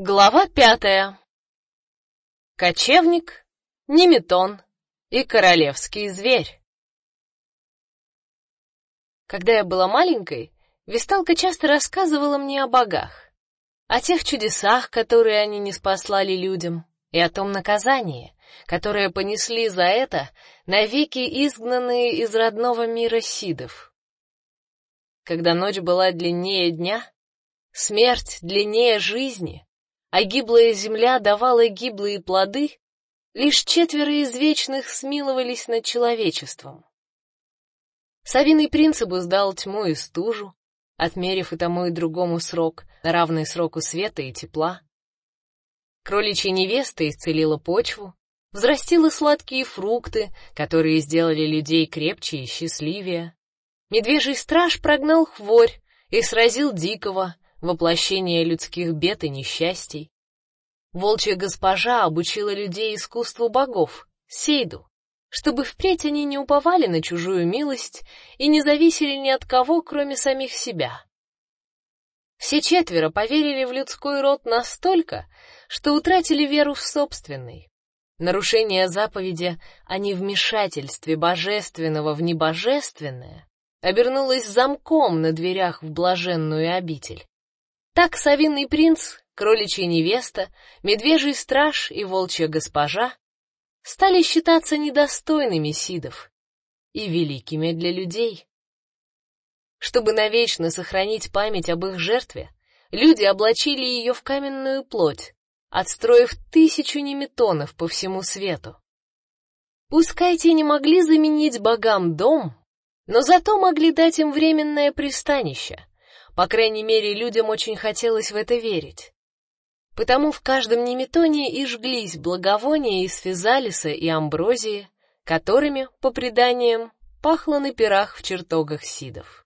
Глава пятая. Кочевник, Неметон и королевский зверь. Когда я была маленькой, Весталка часто рассказывала мне о богах, о тех чудесах, которые они не спаслали людям, и о том наказании, которое понесли за это навеки изгнанные из родного мира сидов. Когда ночь была длиннее дня, смерть длиннее жизни, а гиблая земля давала гиблые плоды, лишь четверо из вечных смиловались над человечеством. Савиный принц обуздал тьму и стужу, отмерив и тому и другому срок, равный сроку света и тепла. Кроличья невеста исцелила почву, взрастила сладкие фрукты, которые сделали людей крепче и счастливее. Медвежий страж прогнал хворь и сразил дикого, воплощение людских бед и несчастий. Волчья госпожа обучила людей искусству богов, сейду, чтобы впредь они не уповали на чужую милость и не зависели ни от кого, кроме самих себя. Все четверо поверили в людской род настолько, что утратили веру в собственный. Нарушение заповеди о невмешательстве божественного в небожественное обернулось замком на дверях в блаженную обитель. Так совиный принц, кроличья невеста, медвежий страж и волчья госпожа стали считаться недостойными сидов и великими для людей. Чтобы навечно сохранить память об их жертве, люди облачили ее в каменную плоть, отстроив тысячу неметонов по всему свету. Пускай те не могли заменить богам дом, но зато могли дать им временное пристанище, по крайней мере, людям очень хотелось в это верить. Потому в каждом неметоне и жглись благовония из физалиса и амброзии, которыми, по преданиям, пахло на пирах в чертогах сидов.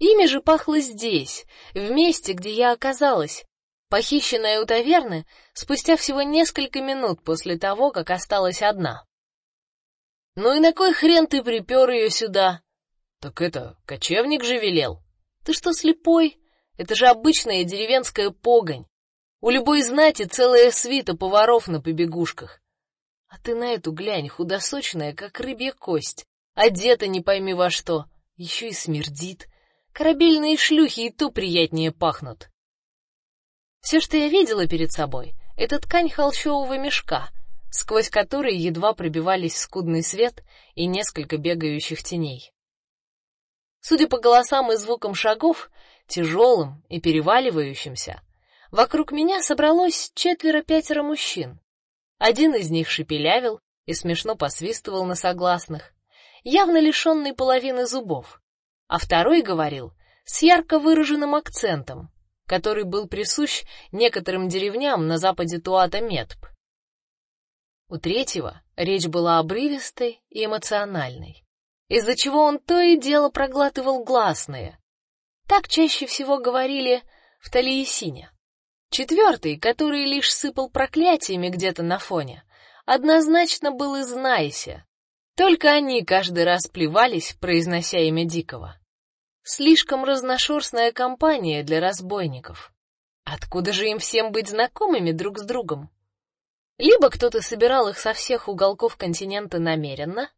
Ими же пахло здесь, в месте, где я оказалась, похищенная у таверны спустя всего несколько минут после того, как осталась одна. Ну и на кой хрен ты припер ее сюда? Так это, кочевник же велел. Ты что, слепой? Это же обычная деревенская погонь. У любой знати целая свита поваров на побегушках. А ты на эту глянь, худосочная, как рыбья кость, одета не пойми во что, еще и смердит. Корабельные шлюхи и то приятнее пахнут. Все, что я видела перед собой, это ткань холщового мешка, сквозь который едва пробивались скудный свет и несколько бегающих теней. Судя по голосам и звукам шагов, тяжелым и переваливающимся, вокруг меня собралось четверо-пятеро мужчин. Один из них шепелявил и смешно посвистывал на согласных, явно лишенный половины зубов, а второй говорил с ярко выраженным акцентом, который был присущ некоторым деревням на западе Туата-Метб. У третьего речь была обрывистой и эмоциональной из-за чего он то и дело проглатывал гласные. Так чаще всего говорили в Талиесине. Четвертый, который лишь сыпал проклятиями где-то на фоне, однозначно был из Найся. Только они каждый раз плевались, произнося имя Дикого. Слишком разношерстная компания для разбойников. Откуда же им всем быть знакомыми друг с другом? Либо кто-то собирал их со всех уголков континента намеренно,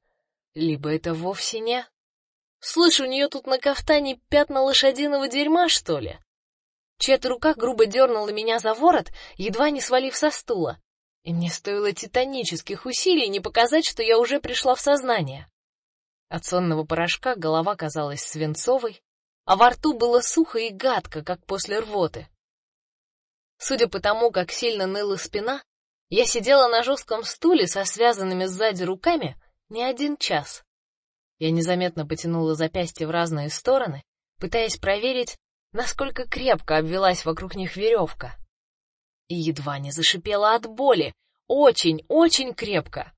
либо это вовсе не... Слышь, у нее тут на кафтане пятна лошадиного дерьма, что ли? Чья-то рука грубо дернула меня за ворот, едва не свалив со стула. И мне стоило титанических усилий не показать, что я уже пришла в сознание. От сонного порошка голова казалась свинцовой, а во рту было сухо и гадко, как после рвоты. Судя по тому, как сильно ныла спина, я сидела на жестком стуле со связанными сзади руками не один час. Я незаметно потянула запястья в разные стороны, пытаясь проверить, насколько крепко обвелась вокруг них веревка. И едва не зашипела от боли, очень, очень крепко.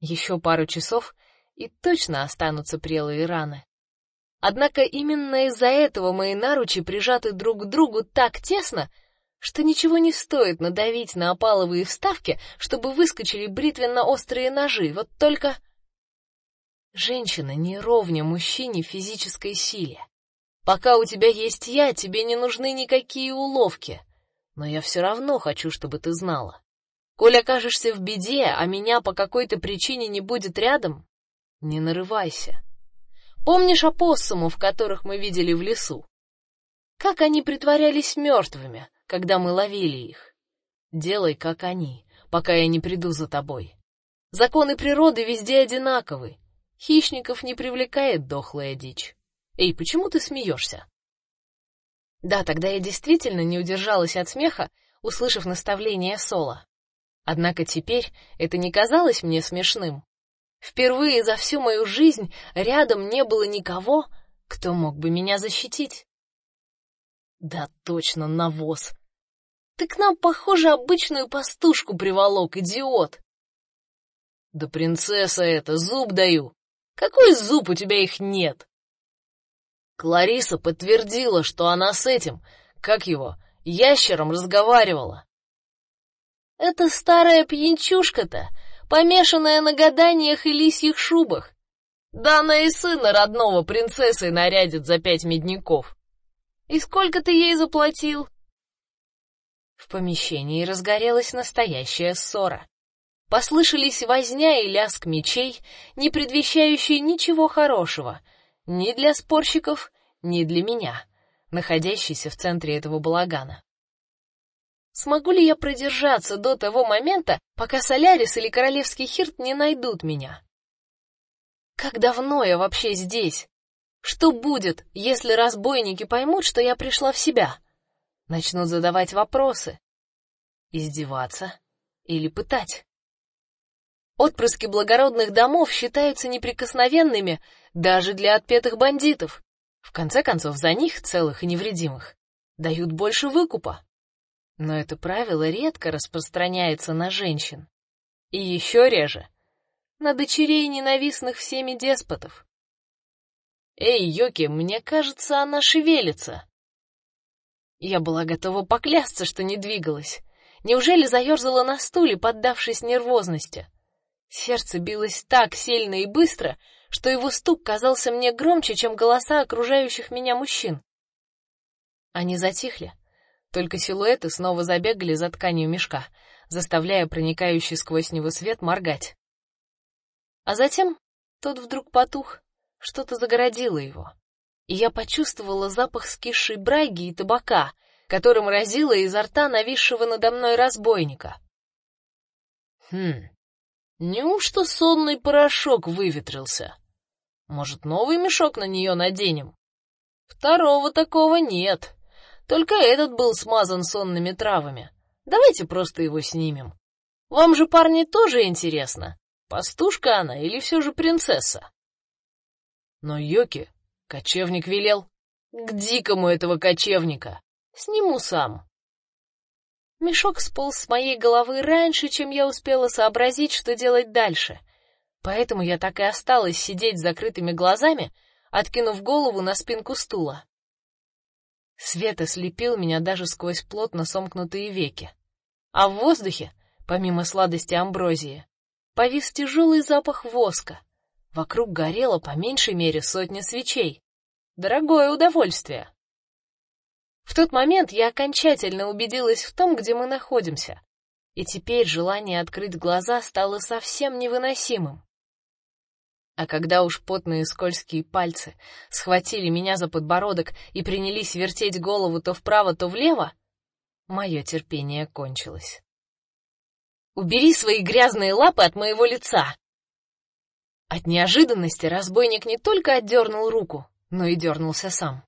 Еще пару часов, и точно останутся прелые раны. Однако именно из-за этого мои наручи прижаты друг к другу так тесно, что ничего не стоит надавить на опаловые вставки, чтобы выскочили бритвенно-острые ножи. Вот только женщина не ровня мужчине в физической силе. Пока у тебя есть я, тебе не нужны никакие уловки. Но я все равно хочу, чтобы ты знала. Коль окажешься в беде, а меня по какой-то причине не будет рядом, не нарывайся. Помнишь опоссумов, которых мы видели в лесу? Как они притворялись мертвыми, когда мы ловили их? Делай, как они, пока я не приду за тобой. Законы природы везде одинаковы. Хищников не привлекает дохлая дичь. Эй, почему ты смеешься? Да, тогда я действительно не удержалась от смеха, услышав наставление Сола. Однако теперь это не казалось мне смешным. Впервые за всю мою жизнь рядом не было никого, кто мог бы меня защитить. Да точно, навоз. Ты к нам, похоже, обычную пастушку приволок, идиот. Да принцесса это, зуб даю. Какой зуб, у тебя их нет? Клариса подтвердила, что она с этим, как его, ящером разговаривала. Это старая пьянчушка-то, помешанная на гаданиях и лисьих шубах. Да она и сына родного принцессы нарядит за пять медников. И сколько ты ей заплатил? В помещении разгорелась настоящая ссора. Послышались возня и лязг мечей, не предвещающие ничего хорошего ни для спорщиков, ни для меня, находящейся в центре этого балагана. Смогу ли я продержаться до того момента, пока Солярис или Королевский Хирт не найдут меня? Как давно я вообще здесь? Что будет, если разбойники поймут, что я пришла в себя? Начнут задавать вопросы, издеваться или пытать. Отпрыски благородных домов считаются неприкосновенными даже для отпетых бандитов. В конце концов, за них целых и невредимых дают больше выкупа. Но это правило редко распространяется на женщин. И еще реже на дочерей ненавистных всеми деспотов. Эй, Йоки, мне кажется, она шевелится. Я была готова поклясться, что не двигалась. Неужели заерзала на стуле, поддавшись нервозности? Сердце билось так сильно и быстро, что его стук казался мне громче, чем голоса окружающих меня мужчин. Они затихли, только силуэты снова забегали за тканью мешка, заставляя проникающий сквозь него свет моргать. А затем тот вдруг потух, что-то загородило его, и я почувствовала запах скисшей браги и табака, которым разило изо рта нависшего надо мной разбойника. Хм. Неужто сонный порошок выветрился? Может, новый мешок на нее наденем? Второго такого нет. Только этот был смазан сонными травами. Давайте просто его снимем. Вам же, парни, тоже интересно, пастушка она или все же принцесса? Но Йоки, кочевник велел. К дикому этого кочевника. Сниму сам. Мешок сполз с моей головы раньше, чем я успела сообразить, что делать дальше. Поэтому я так и осталась сидеть с закрытыми глазами, откинув голову на спинку стула. Свет ослепил меня даже сквозь плотно сомкнутые веки. А в воздухе, помимо сладости амброзии, повис тяжелый запах воска. Вокруг горело по меньшей мере сотня свечей. Дорогое удовольствие. В тот момент я окончательно убедилась в том, где мы находимся. И теперь желание открыть глаза стало совсем невыносимым. А когда уж потные скользкие пальцы схватили меня за подбородок и принялись вертеть голову то вправо, то влево, мое терпение кончилось. Убери свои грязные лапы от моего лица, от неожиданности разбойник не только отдернул руку, но и дернулся сам.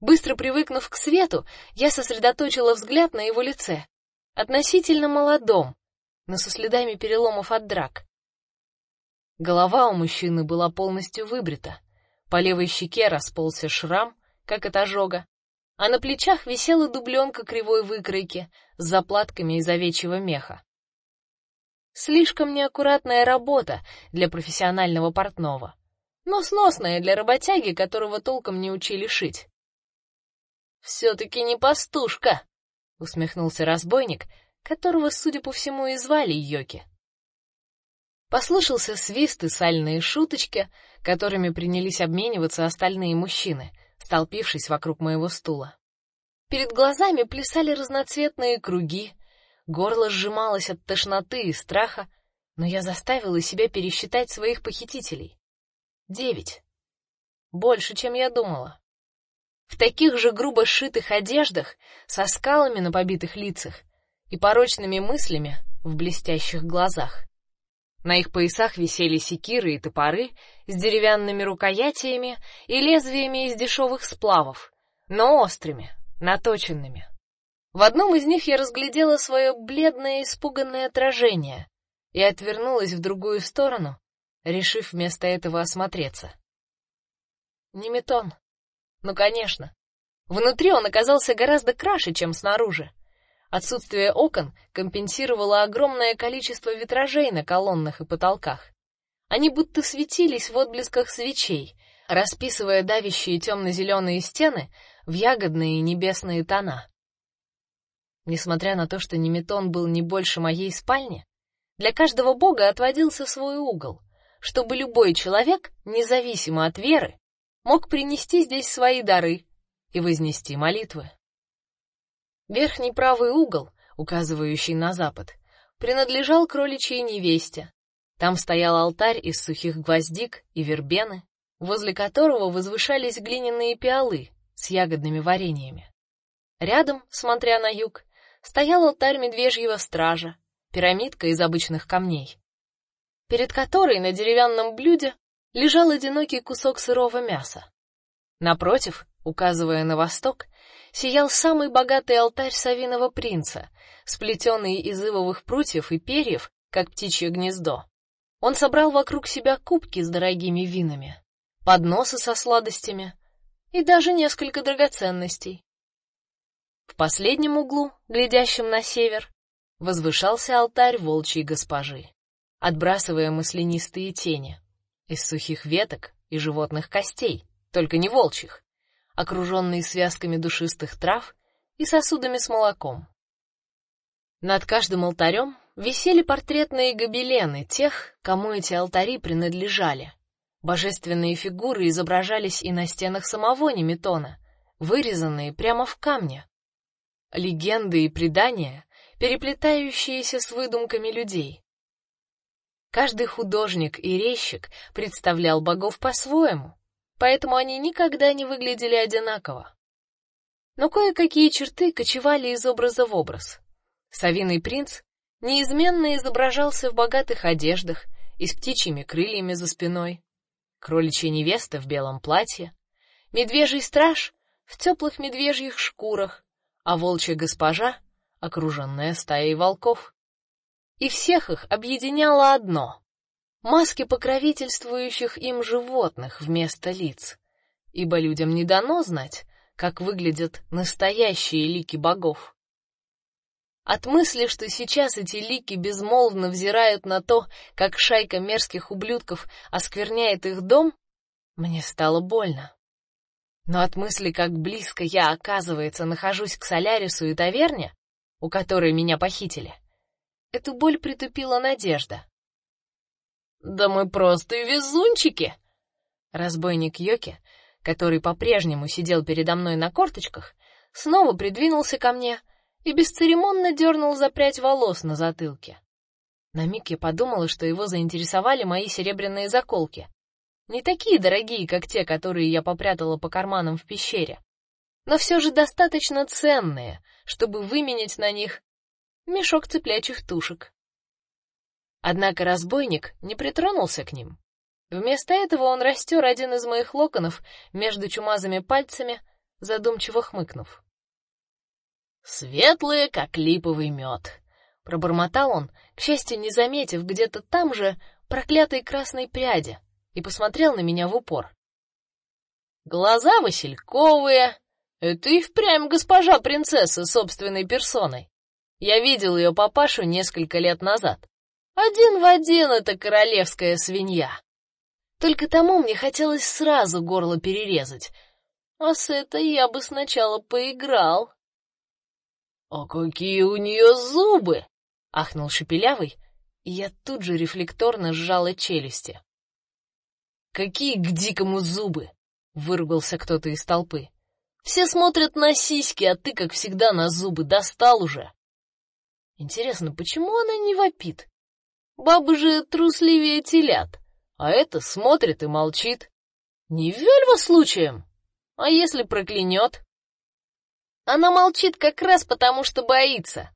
Быстро привыкнув к свету, я сосредоточила взгляд на его лице, относительно молодом, но со следами переломов от драк. Голова у мужчины была полностью выбрита, по левой щеке расползся шрам, как от ожога, а на плечах висела дубленка кривой выкройки с заплатками из овечьего меха. Слишком неаккуратная работа для профессионального портного, но сносная для работяги, которого толком не учили шить. Все-таки не пастушка, усмехнулся разбойник, которого, судя по всему, и звали Йоки. Послышался свист и сальные шуточки, которыми принялись обмениваться остальные мужчины, столпившись вокруг моего стула. Перед глазами плясали разноцветные круги, горло сжималось от тошноты и страха, но я заставила себя пересчитать своих похитителей. Девять. Больше, чем я думала. В таких же грубо сшитых одеждах, со скалами на побитых лицах и порочными мыслями в блестящих глазах. На их поясах висели секиры и топоры с деревянными рукоятями и лезвиями из дешевых сплавов, но острыми, наточенными. В одном из них я разглядела свое бледное испуганное отражение и отвернулась в другую сторону, решив вместо этого осмотреться. Неметон. Ну, конечно. Внутри он оказался гораздо краше, чем снаружи. Отсутствие окон компенсировало огромное количество витражей на колоннах и потолках. Они будто светились в отблесках свечей, расписывая давящие темно-зеленые стены в ягодные и небесные тона. Несмотря на то, что Неметон был не больше моей спальни, для каждого бога отводился свой угол, чтобы любой человек, независимо от веры, мог принести здесь свои дары и вознести молитвы. Верхний правый угол, указывающий на запад, принадлежал кроличьей невесте. Там стоял алтарь из сухих гвоздик и вербены, возле которого возвышались глиняные пиалы с ягодными вареньями. Рядом, смотря на юг, стоял алтарь медвежьего стража, пирамидка из обычных камней, перед которой на деревянном блюде лежал одинокий кусок сырого мяса. Напротив, указывая на восток, сиял самый богатый алтарь Савиного принца, сплетенный из ивовых прутьев и перьев, как птичье гнездо. Он собрал вокруг себя кубки с дорогими винами, подносы со сладостями и даже несколько драгоценностей. В последнем углу, глядящем на север, возвышался алтарь волчьей госпожи, отбрасывая маслянистые тени из сухих веток и животных костей, только не волчьих окруженные связками душистых трав и сосудами с молоком. Над каждым алтарем висели портретные гобелены тех, кому эти алтари принадлежали. Божественные фигуры изображались и на стенах самого Неметона, вырезанные прямо в камне. Легенды и предания, переплетающиеся с выдумками людей. Каждый художник и резчик представлял богов по-своему, поэтому они никогда не выглядели одинаково. Но кое-какие черты кочевали из образа в образ. Савиный принц неизменно изображался в богатых одеждах и с птичьими крыльями за спиной. Кроличья невеста в белом платье, медвежий страж в теплых медвежьих шкурах, а волчья госпожа окруженная стаей волков. И всех их объединяло одно маски покровительствующих им животных вместо лиц, ибо людям не дано знать, как выглядят настоящие лики богов. От мысли, что сейчас эти лики безмолвно взирают на то, как шайка мерзких ублюдков оскверняет их дом, мне стало больно. Но от мысли, как близко я, оказывается, нахожусь к Солярису и таверне, у которой меня похитили, эту боль притупила надежда. Да мы просто везунчики. Разбойник Йоки, который по-прежнему сидел передо мной на корточках, снова придвинулся ко мне и бесцеремонно дернул за прядь волос на затылке. На миг я подумала, что его заинтересовали мои серебряные заколки. Не такие дорогие, как те, которые я попрятала по карманам в пещере, но все же достаточно ценные, чтобы выменять на них мешок цыплячьих тушек. Однако разбойник не притронулся к ним. Вместо этого он растер один из моих локонов между чумазыми пальцами, задумчиво хмыкнув. Светлые, как липовый мед, пробормотал он, к счастью, не заметив где-то там же проклятой красной пряди, и посмотрел на меня в упор. Глаза васильковые. Это и впрямь госпожа принцесса собственной персоной. Я видел ее папашу несколько лет назад. Один в один эта королевская свинья. Только тому мне хотелось сразу горло перерезать. А с этой я бы сначала поиграл. А какие у нее зубы! ахнул шепелявый, я тут же рефлекторно сжала челюсти. Какие к дикому зубы! выругался кто-то из толпы. Все смотрят на сиськи, а ты, как всегда, на зубы. Достал уже. Интересно, почему она не вопит? Бабы же трусливее телят, а это смотрит и молчит. Не вельва случаем? А если проклянет? Она молчит как раз потому, что боится,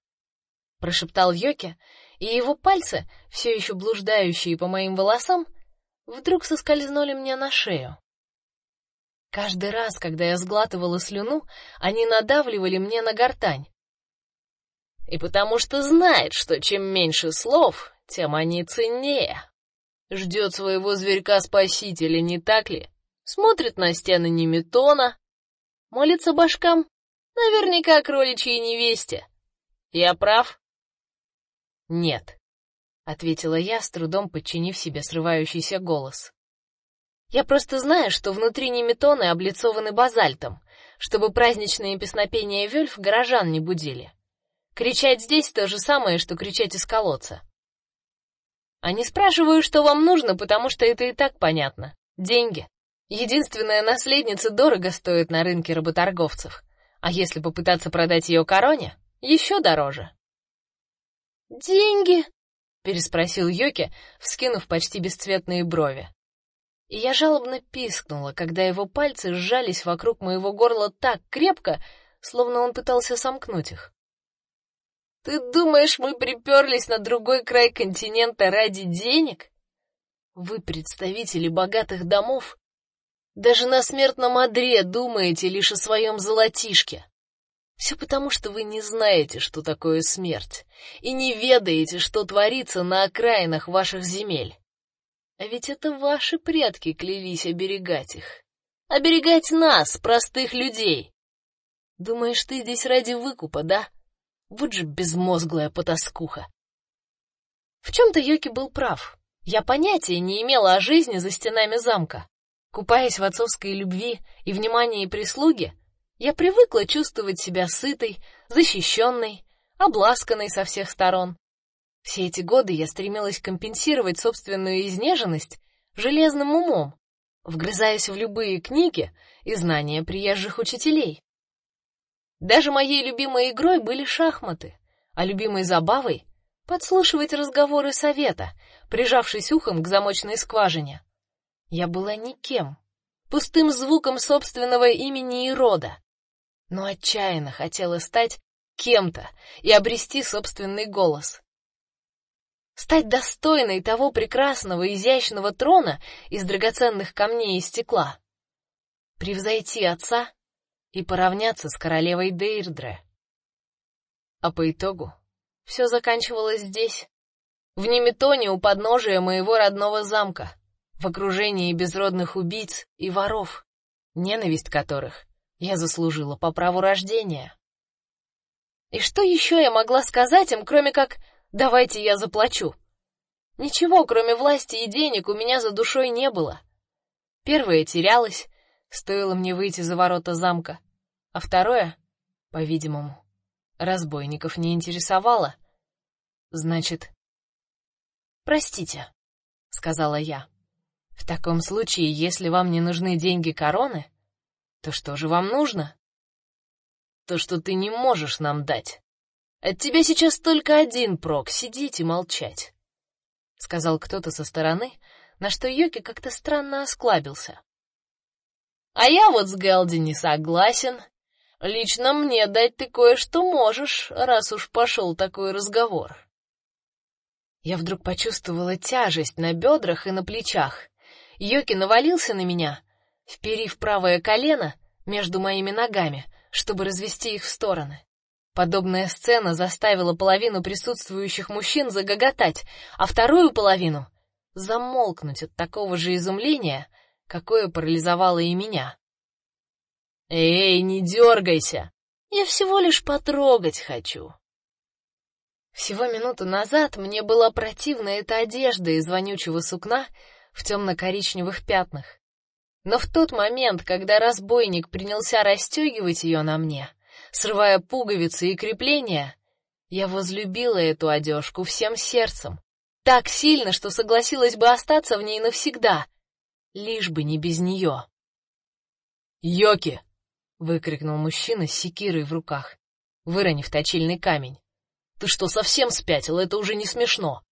прошептал Йоки, и его пальцы, все еще блуждающие по моим волосам, вдруг соскользнули мне на шею. Каждый раз, когда я сглатывала слюну, они надавливали мне на гортань. И потому что знает, что чем меньше слов, тем они ценнее. Ждет своего зверька-спасителя, не так ли? Смотрит на стены Неметона, молится башкам, наверняка кроличьей невесте. Я прав? Нет, ответила я, с трудом подчинив себе срывающийся голос. Я просто знаю, что внутри Неметоны облицованы базальтом, чтобы праздничные песнопения вельф горожан не будили. Кричать здесь то же самое, что кричать из колодца. А не спрашиваю, что вам нужно, потому что это и так понятно. Деньги. Единственная наследница дорого стоит на рынке работорговцев, а если попытаться продать ее короне, еще дороже. Деньги? Переспросил Йоки, вскинув почти бесцветные брови. И я жалобно пискнула, когда его пальцы сжались вокруг моего горла так крепко, словно он пытался сомкнуть их. Ты думаешь, мы приперлись на другой край континента ради денег? Вы представители богатых домов, даже на смертном одре думаете лишь о своем золотишке. Все потому, что вы не знаете, что такое смерть, и не ведаете, что творится на окраинах ваших земель. А ведь это ваши предки клялись оберегать их. Оберегать нас, простых людей. Думаешь, ты здесь ради выкупа, да? Вот же безмозглая потаскуха. В чем-то Йоки был прав. Я понятия не имела о жизни за стенами замка. Купаясь в отцовской любви и внимании прислуги, я привыкла чувствовать себя сытой, защищенной, обласканной со всех сторон. Все эти годы я стремилась компенсировать собственную изнеженность железным умом, вгрызаясь в любые книги и знания приезжих учителей. Даже моей любимой игрой были шахматы, а любимой забавой подслушивать разговоры совета, прижавшись ухом к замочной скважине. Я была никем, пустым звуком собственного имени и рода, но отчаянно хотела стать кем-то и обрести собственный голос. Стать достойной того прекрасного изящного трона из драгоценных камней и стекла. Превзойти отца и поравняться с королевой Дейрдре. А по итогу все заканчивалось здесь, в Неметоне у подножия моего родного замка, в окружении безродных убийц и воров, ненависть которых я заслужила по праву рождения. И что еще я могла сказать им, кроме как «давайте я заплачу»? Ничего, кроме власти и денег, у меня за душой не было. Первое терялось, стоило мне выйти за ворота замка а второе, по-видимому, разбойников не интересовало. Значит, простите, сказала я. В таком случае, если вам не нужны деньги короны, то что же вам нужно? То, что ты не можешь нам дать. От тебя сейчас только один прок сидеть и молчать, сказал кто-то со стороны, на что Йоки как-то странно осклабился. А я вот с Гэлди не согласен. Лично мне дать ты кое-что можешь, раз уж пошел такой разговор. Я вдруг почувствовала тяжесть на бедрах и на плечах. Йоки навалился на меня, вперив правое колено между моими ногами, чтобы развести их в стороны. Подобная сцена заставила половину присутствующих мужчин загоготать, а вторую половину замолкнуть от такого же изумления, какое парализовало и меня. Эй, не дергайся! Я всего лишь потрогать хочу. Всего минуту назад мне была противна эта одежда из вонючего сукна в темно-коричневых пятнах. Но в тот момент, когда разбойник принялся расстегивать ее на мне, срывая пуговицы и крепления, я возлюбила эту одежку всем сердцем, так сильно, что согласилась бы остаться в ней навсегда, лишь бы не без нее. Йоки, выкрикнул мужчина с секирой в руках, выронив точильный камень. Ты что, совсем спятил? Это уже не смешно.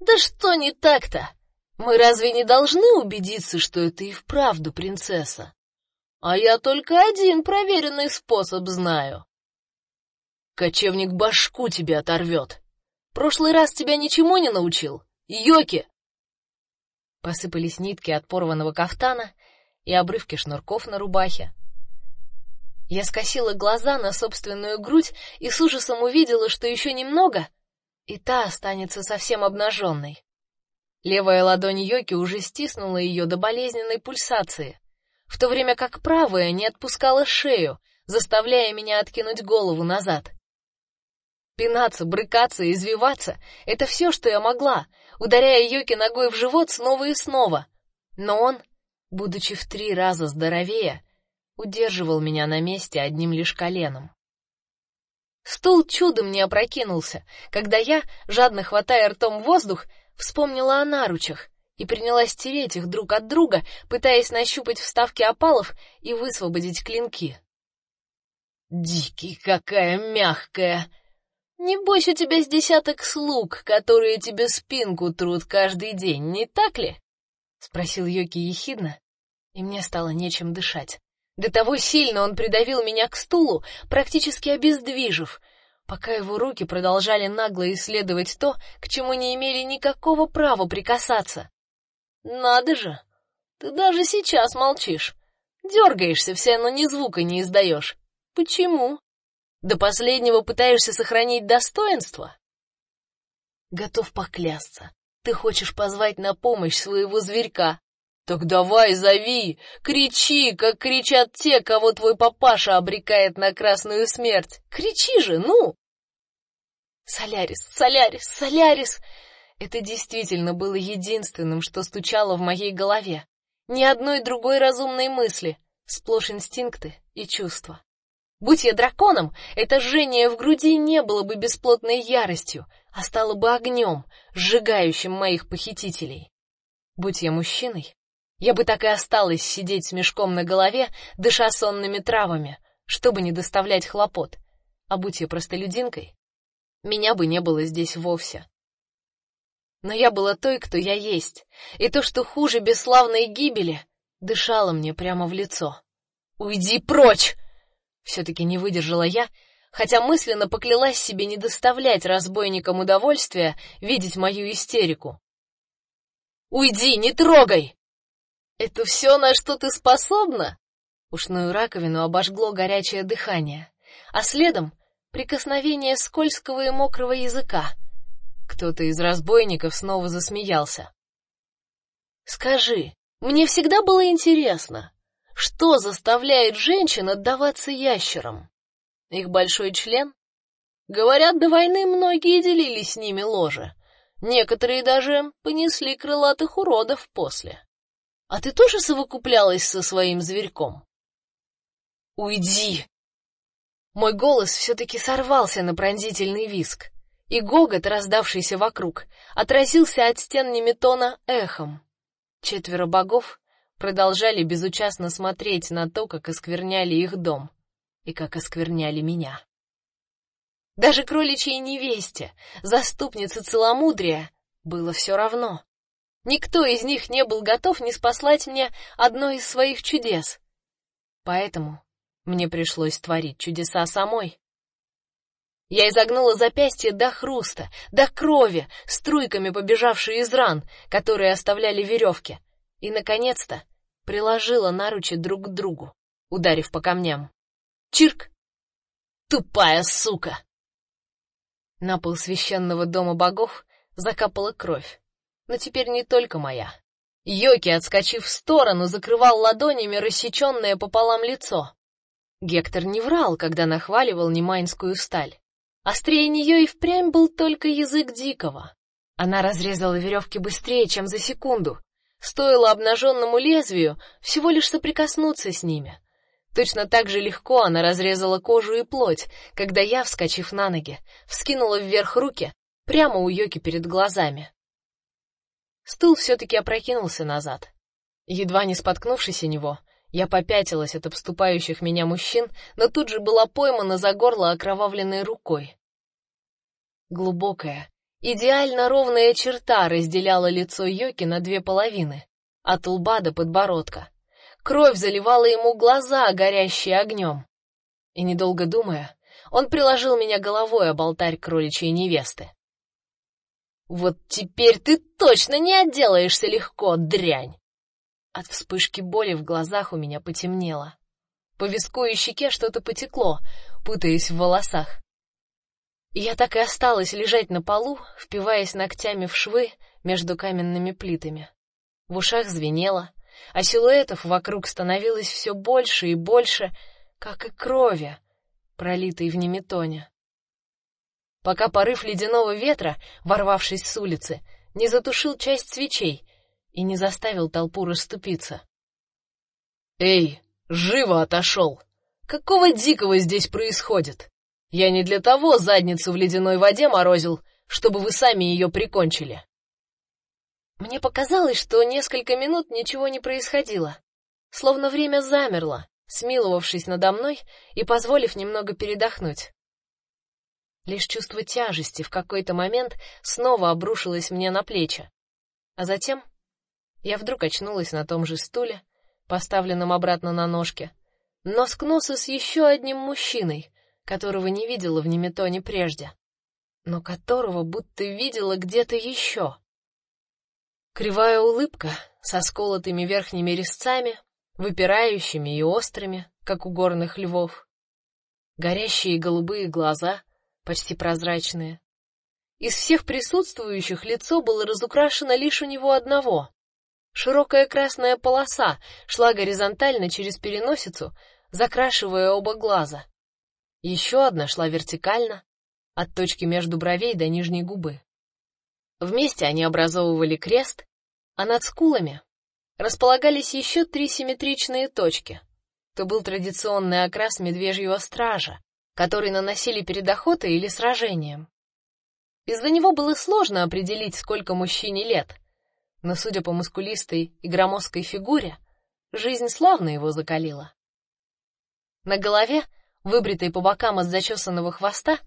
Да что не так-то? Мы разве не должны убедиться, что это и вправду принцесса? А я только один проверенный способ знаю. Кочевник башку тебе оторвет. Прошлый раз тебя ничему не научил. Йоки. Посыпались нитки от порванного кафтана и обрывки шнурков на рубахе. Я скосила глаза на собственную грудь и с ужасом увидела, что еще немного, и та останется совсем обнаженной. Левая ладонь Йоки уже стиснула ее до болезненной пульсации, в то время как правая не отпускала шею, заставляя меня откинуть голову назад. Пинаться, брыкаться, извиваться — это все, что я могла, ударяя Йоки ногой в живот снова и снова. Но он, будучи в три раза здоровее, удерживал меня на месте одним лишь коленом. Стул чудом не опрокинулся, когда я, жадно хватая ртом воздух, вспомнила о наручах и принялась тереть их друг от друга, пытаясь нащупать вставки опалов и высвободить клинки. Дикий, какая мягкая! Не бойся, тебя с десяток слуг, которые тебе спинку трут каждый день, не так ли? спросил Йоки ехидно, и мне стало нечем дышать. До того сильно он придавил меня к стулу, практически обездвижив, пока его руки продолжали нагло исследовать то, к чему не имели никакого права прикасаться. Надо же, ты даже сейчас молчишь, дергаешься вся, но ни звука не издаешь. Почему? До последнего пытаешься сохранить достоинство? Готов поклясться. Ты хочешь позвать на помощь своего зверька, так давай, зови, кричи, как кричат те, кого твой папаша обрекает на красную смерть. Кричи же, ну! Солярис, Солярис, Солярис! Это действительно было единственным, что стучало в моей голове. Ни одной другой разумной мысли, сплошь инстинкты и чувства. Будь я драконом, это жжение в груди не было бы бесплотной яростью, а стало бы огнем, сжигающим моих похитителей. Будь я мужчиной, я бы так и осталась сидеть с мешком на голове, дыша сонными травами, чтобы не доставлять хлопот. А будь я простолюдинкой, меня бы не было здесь вовсе. Но я была той, кто я есть, и то, что хуже бесславной гибели, дышало мне прямо в лицо. Уйди прочь! все таки не выдержала я, хотя мысленно поклялась себе не доставлять разбойникам удовольствия видеть мою истерику. Уйди, не трогай! Это все, на что ты способна? Ушную раковину обожгло горячее дыхание, а следом прикосновение скользкого и мокрого языка. Кто-то из разбойников снова засмеялся. Скажи, мне всегда было интересно, что заставляет женщин отдаваться ящерам? Их большой член? Говорят, до войны многие делили с ними ложе. Некоторые даже понесли крылатых уродов после. А ты тоже совокуплялась со своим зверьком? Уйди. Мой голос все таки сорвался на пронзительный визг, и гогот, раздавшийся вокруг, отразился от стен Неметона эхом. Четверо богов продолжали безучастно смотреть на то, как оскверняли их дом и как оскверняли меня. Даже кроличьей невесте, заступнице целомудрия, было все равно. Никто из них не был готов не спаслать мне одно из своих чудес. Поэтому мне пришлось творить чудеса самой. Я изогнула запястье до хруста, до крови, струйками побежавшей из ран, которые оставляли веревки, и наконец-то приложила наручи друг к другу, ударив по камням. Чирк! Тупая сука! На пол священного дома богов закапала кровь но теперь не только моя. Йоки, отскочив в сторону, закрывал ладонями рассеченное пополам лицо. Гектор не врал, когда нахваливал немайнскую сталь. Острее нее и впрямь был только язык дикого. Она разрезала веревки быстрее, чем за секунду. Стоило обнаженному лезвию всего лишь соприкоснуться с ними. Точно так же легко она разрезала кожу и плоть, когда я, вскочив на ноги, вскинула вверх руки прямо у Йоки перед глазами. Стул все таки опрокинулся назад. Едва не споткнувшись о него, Я попятилась от обступающих меня мужчин, но тут же была поймана за горло окровавленной рукой. Глубокая, идеально ровная черта разделяла лицо Йоки на две половины, от лба до подбородка. Кровь заливала ему глаза, горящие огнем. И недолго думая, он приложил меня головой об алтарь кроличьей невесты. Вот теперь ты точно не отделаешься легко, дрянь. От вспышки боли в глазах у меня потемнело. По виску и щеке что-то потекло, путаясь в волосах. Я так и осталась лежать на полу, впиваясь ногтями в швы между каменными плитами. В ушах звенело, а силуэтов вокруг становилось все больше и больше, как и крови, пролитой в неметоне. Пока порыв ледяного ветра, ворвавшись с улицы, не затушил часть свечей и не заставил толпу расступиться. Эй, живо отошел! Какого дикого здесь происходит? Я не для того задницу в ледяной воде морозил, чтобы вы сами ее прикончили. Мне показалось, что несколько минут ничего не происходило, словно время замерло, смиловавшись надо мной и позволив немного передохнуть. Лишь чувство тяжести в какой-то момент снова обрушилось мне на плечи. А затем я вдруг очнулась на том же стуле, поставленном обратно на ножки, нос к носу с еще одним мужчиной, которого не видела в Неметоне прежде, но которого будто видела где-то еще. Кривая улыбка со сколотыми верхними резцами, выпирающими и острыми, как у горных львов. Горящие голубые глаза, почти прозрачные. Из всех присутствующих лицо было разукрашено лишь у него одного. Широкая красная полоса шла горизонтально через переносицу, закрашивая оба глаза. Еще одна шла вертикально, от точки между бровей до нижней губы. Вместе они образовывали крест, а над скулами располагались еще три симметричные точки. То был традиционный окрас медвежьего стража, который наносили перед охотой или сражением. Из-за него было сложно определить, сколько мужчине лет, но судя по мускулистой и громоздкой фигуре, жизнь славно его закалила. На голове, выбритой по бокам от зачесанного хвоста,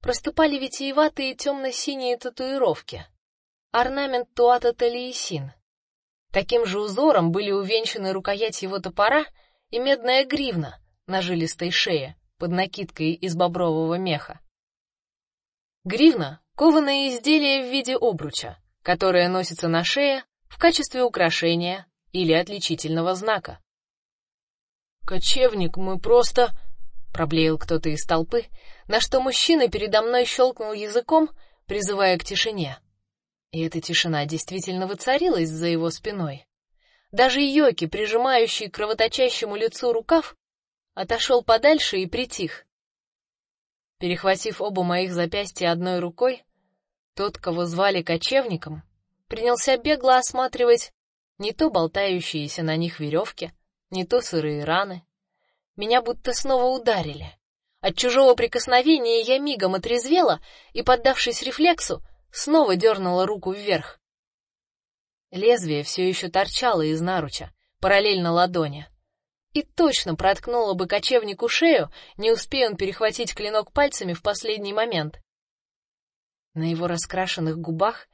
проступали витиеватые темно-синие татуировки. Орнамент Туата Талиесин. Таким же узором были увенчаны рукоять его топора и медная гривна на жилистой шее под накидкой из бобрового меха. Гривна кованое изделие в виде обруча, которое носится на шее в качестве украшения или отличительного знака. Кочевник, мы просто проблеял кто-то из толпы, на что мужчина передо мной щелкнул языком, призывая к тишине. И эта тишина действительно воцарилась за его спиной. Даже Йоки, прижимающий к кровоточащему лицу рукав, отошел подальше и притих. Перехватив оба моих запястья одной рукой, тот, кого звали кочевником, принялся бегло осматривать не то болтающиеся на них веревки, не то сырые раны. Меня будто снова ударили. От чужого прикосновения я мигом отрезвела и, поддавшись рефлексу, снова дернула руку вверх. Лезвие все еще торчало из наруча, параллельно ладони. И точно проткнуло бы кочевнику шею, не успея он перехватить клинок пальцами в последний момент. На его раскрашенных губах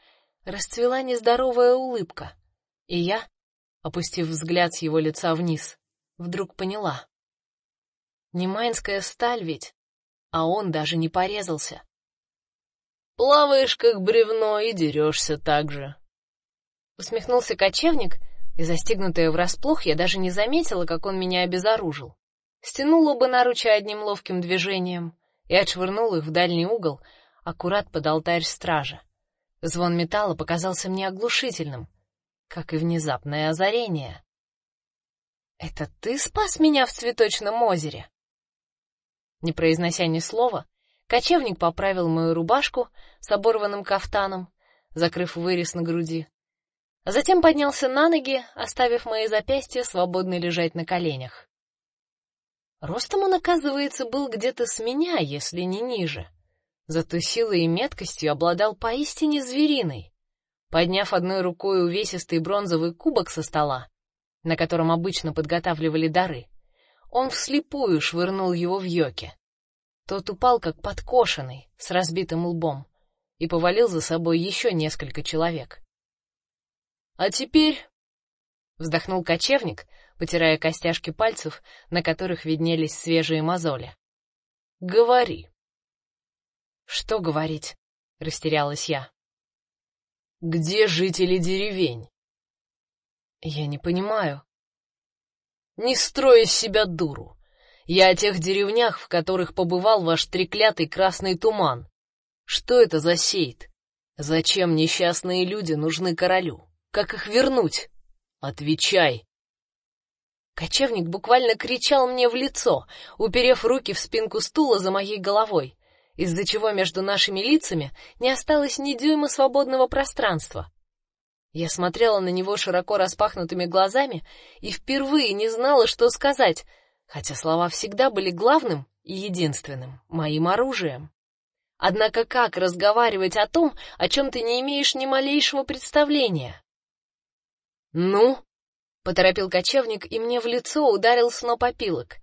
расцвела нездоровая улыбка, и я, опустив взгляд с его лица вниз, вдруг поняла. Не майнская сталь ведь, а он даже не порезался. Плаваешь как бревно и дерешься так же. Усмехнулся кочевник, и застигнутая врасплох, я даже не заметила, как он меня обезоружил. Стянул оба наруча одним ловким движением и отшвырнул их в дальний угол, аккурат под алтарь стража. Звон металла показался мне оглушительным, как и внезапное озарение. Это ты спас меня в цветочном озере? Не произнося ни слова, Кочевник поправил мою рубашку с оборванным кафтаном, закрыв вырез на груди. Затем поднялся на ноги, оставив мои запястья свободно лежать на коленях. Ростом он, оказывается, был где-то с меня, если не ниже. Зато силой и меткостью обладал поистине звериной. Подняв одной рукой увесистый бронзовый кубок со стола, на котором обычно подготавливали дары. Он вслепую швырнул его в Йоки. Тот упал как подкошенный, с разбитым лбом, и повалил за собой еще несколько человек. А теперь, вздохнул кочевник, потирая костяшки пальцев, на которых виднелись свежие мозоли. Говори. Что говорить? растерялась я. Где жители деревень? Я не понимаю. Не строй из себя дуру. Я о тех деревнях, в которых побывал ваш треклятый красный туман. Что это за сейт? Зачем несчастные люди нужны королю? Как их вернуть? Отвечай. Кочевник буквально кричал мне в лицо, уперев руки в спинку стула за моей головой, из-за чего между нашими лицами не осталось ни дюйма свободного пространства. Я смотрела на него широко распахнутыми глазами и впервые не знала, что сказать, хотя слова всегда были главным и единственным моим оружием. Однако как разговаривать о том, о чем ты не имеешь ни малейшего представления? Ну, поторопил кочевник, и мне в лицо ударил сноп опилок.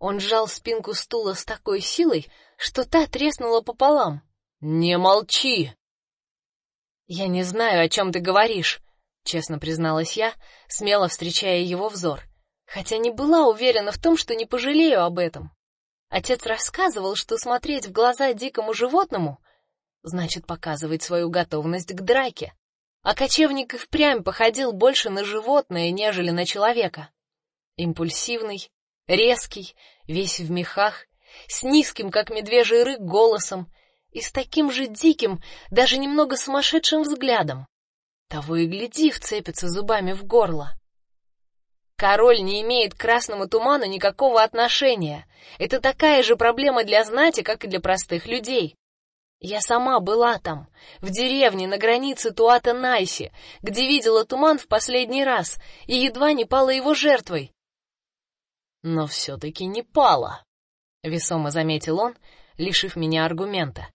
Он сжал спинку стула с такой силой, что та треснула пополам. Не молчи. Я не знаю, о чем ты говоришь, честно призналась я, смело встречая его взор, хотя не была уверена в том, что не пожалею об этом. Отец рассказывал, что смотреть в глаза дикому животному значит показывать свою готовность к драке. А кочевник и впрямь походил больше на животное, нежели на человека. Импульсивный, резкий, весь в мехах, с низким, как медвежий рык, голосом и с таким же диким, даже немного сумасшедшим взглядом. Того и гляди, вцепится зубами в горло. Король не имеет к красному туману никакого отношения. Это такая же проблема для знати, как и для простых людей. Я сама была там, в деревне на границе Туата-Найси, где видела туман в последний раз и едва не пала его жертвой. Но все таки не пала весомо заметил он, лишив меня аргумента.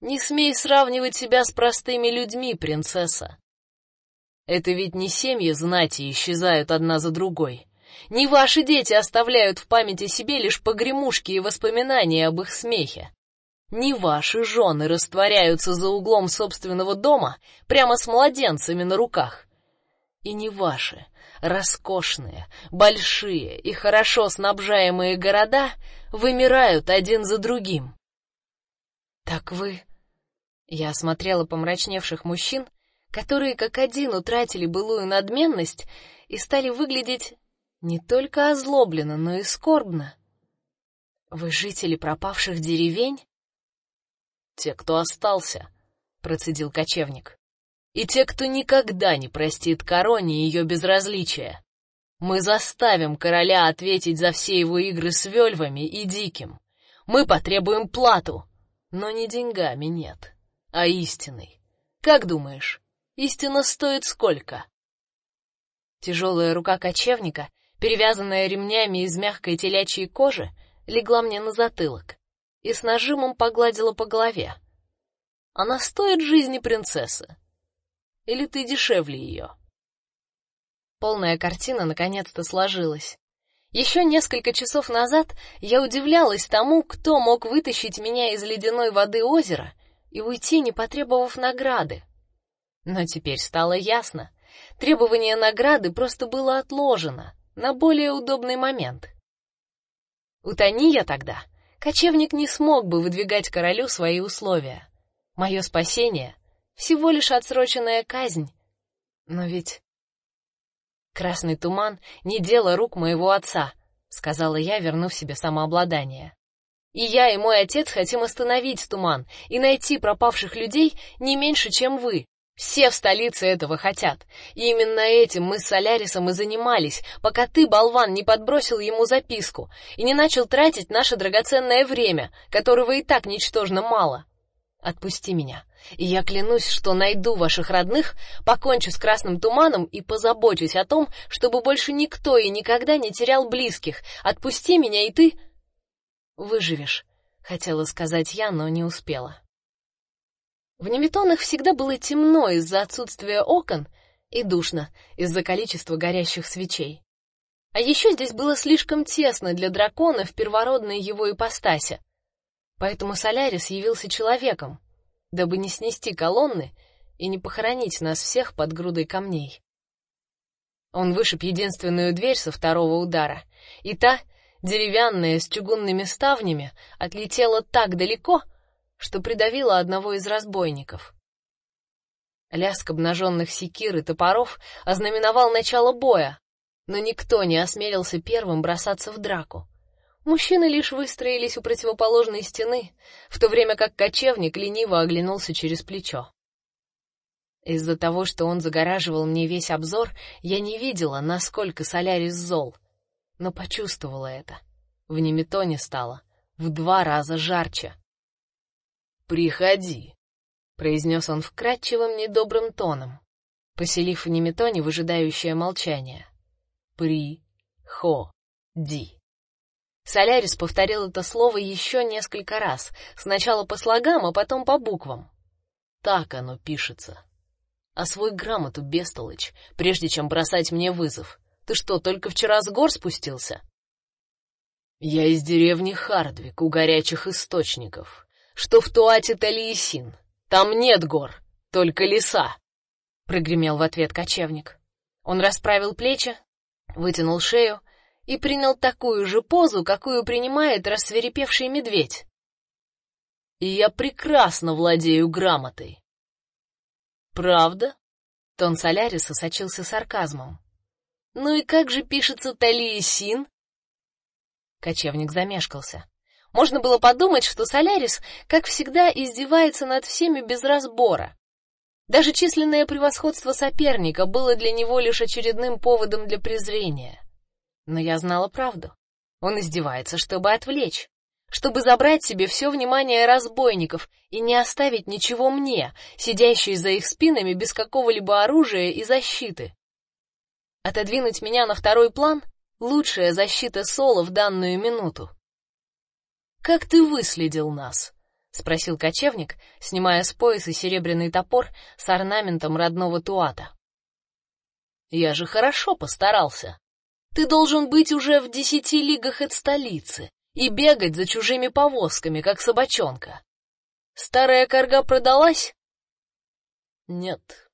Не смей сравнивать себя с простыми людьми, принцесса. Это ведь не семьи знати исчезают одна за другой. Не ваши дети оставляют в памяти себе лишь погремушки и воспоминания об их смехе. Не ваши жены растворяются за углом собственного дома прямо с младенцами на руках. И не ваши роскошные, большие и хорошо снабжаемые города вымирают один за другим. Так вы Я осмотрела помрачневших мужчин, которые как один утратили былую надменность и стали выглядеть не только озлобленно, но и скорбно. Вы жители пропавших деревень? Те, кто остался, процедил кочевник и те, кто никогда не простит короне ее безразличия. Мы заставим короля ответить за все его игры с вельвами и диким. Мы потребуем плату, но не деньгами нет, а истиной. Как думаешь, истина стоит сколько? Тяжелая рука кочевника, перевязанная ремнями из мягкой телячьей кожи, легла мне на затылок и с нажимом погладила по голове. Она стоит жизни принцессы. Или ты дешевле ее?» Полная картина наконец-то сложилась. Еще несколько часов назад я удивлялась тому, кто мог вытащить меня из ледяной воды озера и уйти, не потребовав награды. Но теперь стало ясно, требование награды просто было отложено на более удобный момент. Утони я тогда, кочевник не смог бы выдвигать королю свои условия. Мое спасение всего лишь отсроченная казнь. Но ведь красный туман не дело рук моего отца, сказала я, вернув себе самообладание. И я и мой отец хотим остановить туман и найти пропавших людей не меньше, чем вы. Все в столице этого хотят. И именно этим мы с Солярисом и занимались, пока ты, болван, не подбросил ему записку и не начал тратить наше драгоценное время, которого и так ничтожно мало. Отпусти меня, и я клянусь, что найду ваших родных, покончу с красным туманом и позабочусь о том, чтобы больше никто и никогда не терял близких. Отпусти меня, и ты выживешь, хотела сказать я, но не успела. В Неметонах всегда было темно из-за отсутствия окон, и душно из-за количества горящих свечей. А еще здесь было слишком тесно для дракона в первородной его ипостаси. Поэтому Солярис явился человеком, дабы не снести колонны и не похоронить нас всех под грудой камней. Он вышиб единственную дверь со второго удара, и та, деревянная с чугунными ставнями, отлетела так далеко, что придавила одного из разбойников. Лязг обнаженных секир и топоров ознаменовал начало боя, но никто не осмелился первым бросаться в драку. Мужчины лишь выстроились у противоположной стены, в то время как кочевник лениво оглянулся через плечо. Из-за того, что он загораживал мне весь обзор, я не видела, насколько Солярис зол, но почувствовала это. В Неметоне стало в два раза жарче. Приходи, произнес он вкрадчивым недобрым тоном, поселив в Неметоне выжидающее молчание. При хо ди. Солярис повторил это слово еще несколько раз, сначала по слогам, а потом по буквам. Так оно пишется. А свой грамоту, бестолочь, прежде чем бросать мне вызов. Ты что, только вчера с гор спустился? Я из деревни Хардвик, у горячих источников, что в Туате Талиесин. Там нет гор, только леса, прогремел в ответ кочевник. Он расправил плечи, вытянул шею и принял такую же позу, какую принимает рассверепевший медведь. И я прекрасно владею грамотой. Правда? Тон Соляриса сочился сарказмом. Ну и как же пишется Талиесин? Кочевник замешкался. Можно было подумать, что Солярис, как всегда, издевается над всеми без разбора. Даже численное превосходство соперника было для него лишь очередным поводом для презрения. Но я знала правду. Он издевается, чтобы отвлечь, чтобы забрать себе все внимание разбойников и не оставить ничего мне, сидящей за их спинами без какого-либо оружия и защиты. Отодвинуть меня на второй план лучшая защита Соло в данную минуту. Как ты выследил нас? спросил кочевник, снимая с пояса серебряный топор с орнаментом родного туата. Я же хорошо постарался. Ты должен быть уже в десяти лигах от столицы и бегать за чужими повозками, как собачонка. Старая карга продалась? Нет.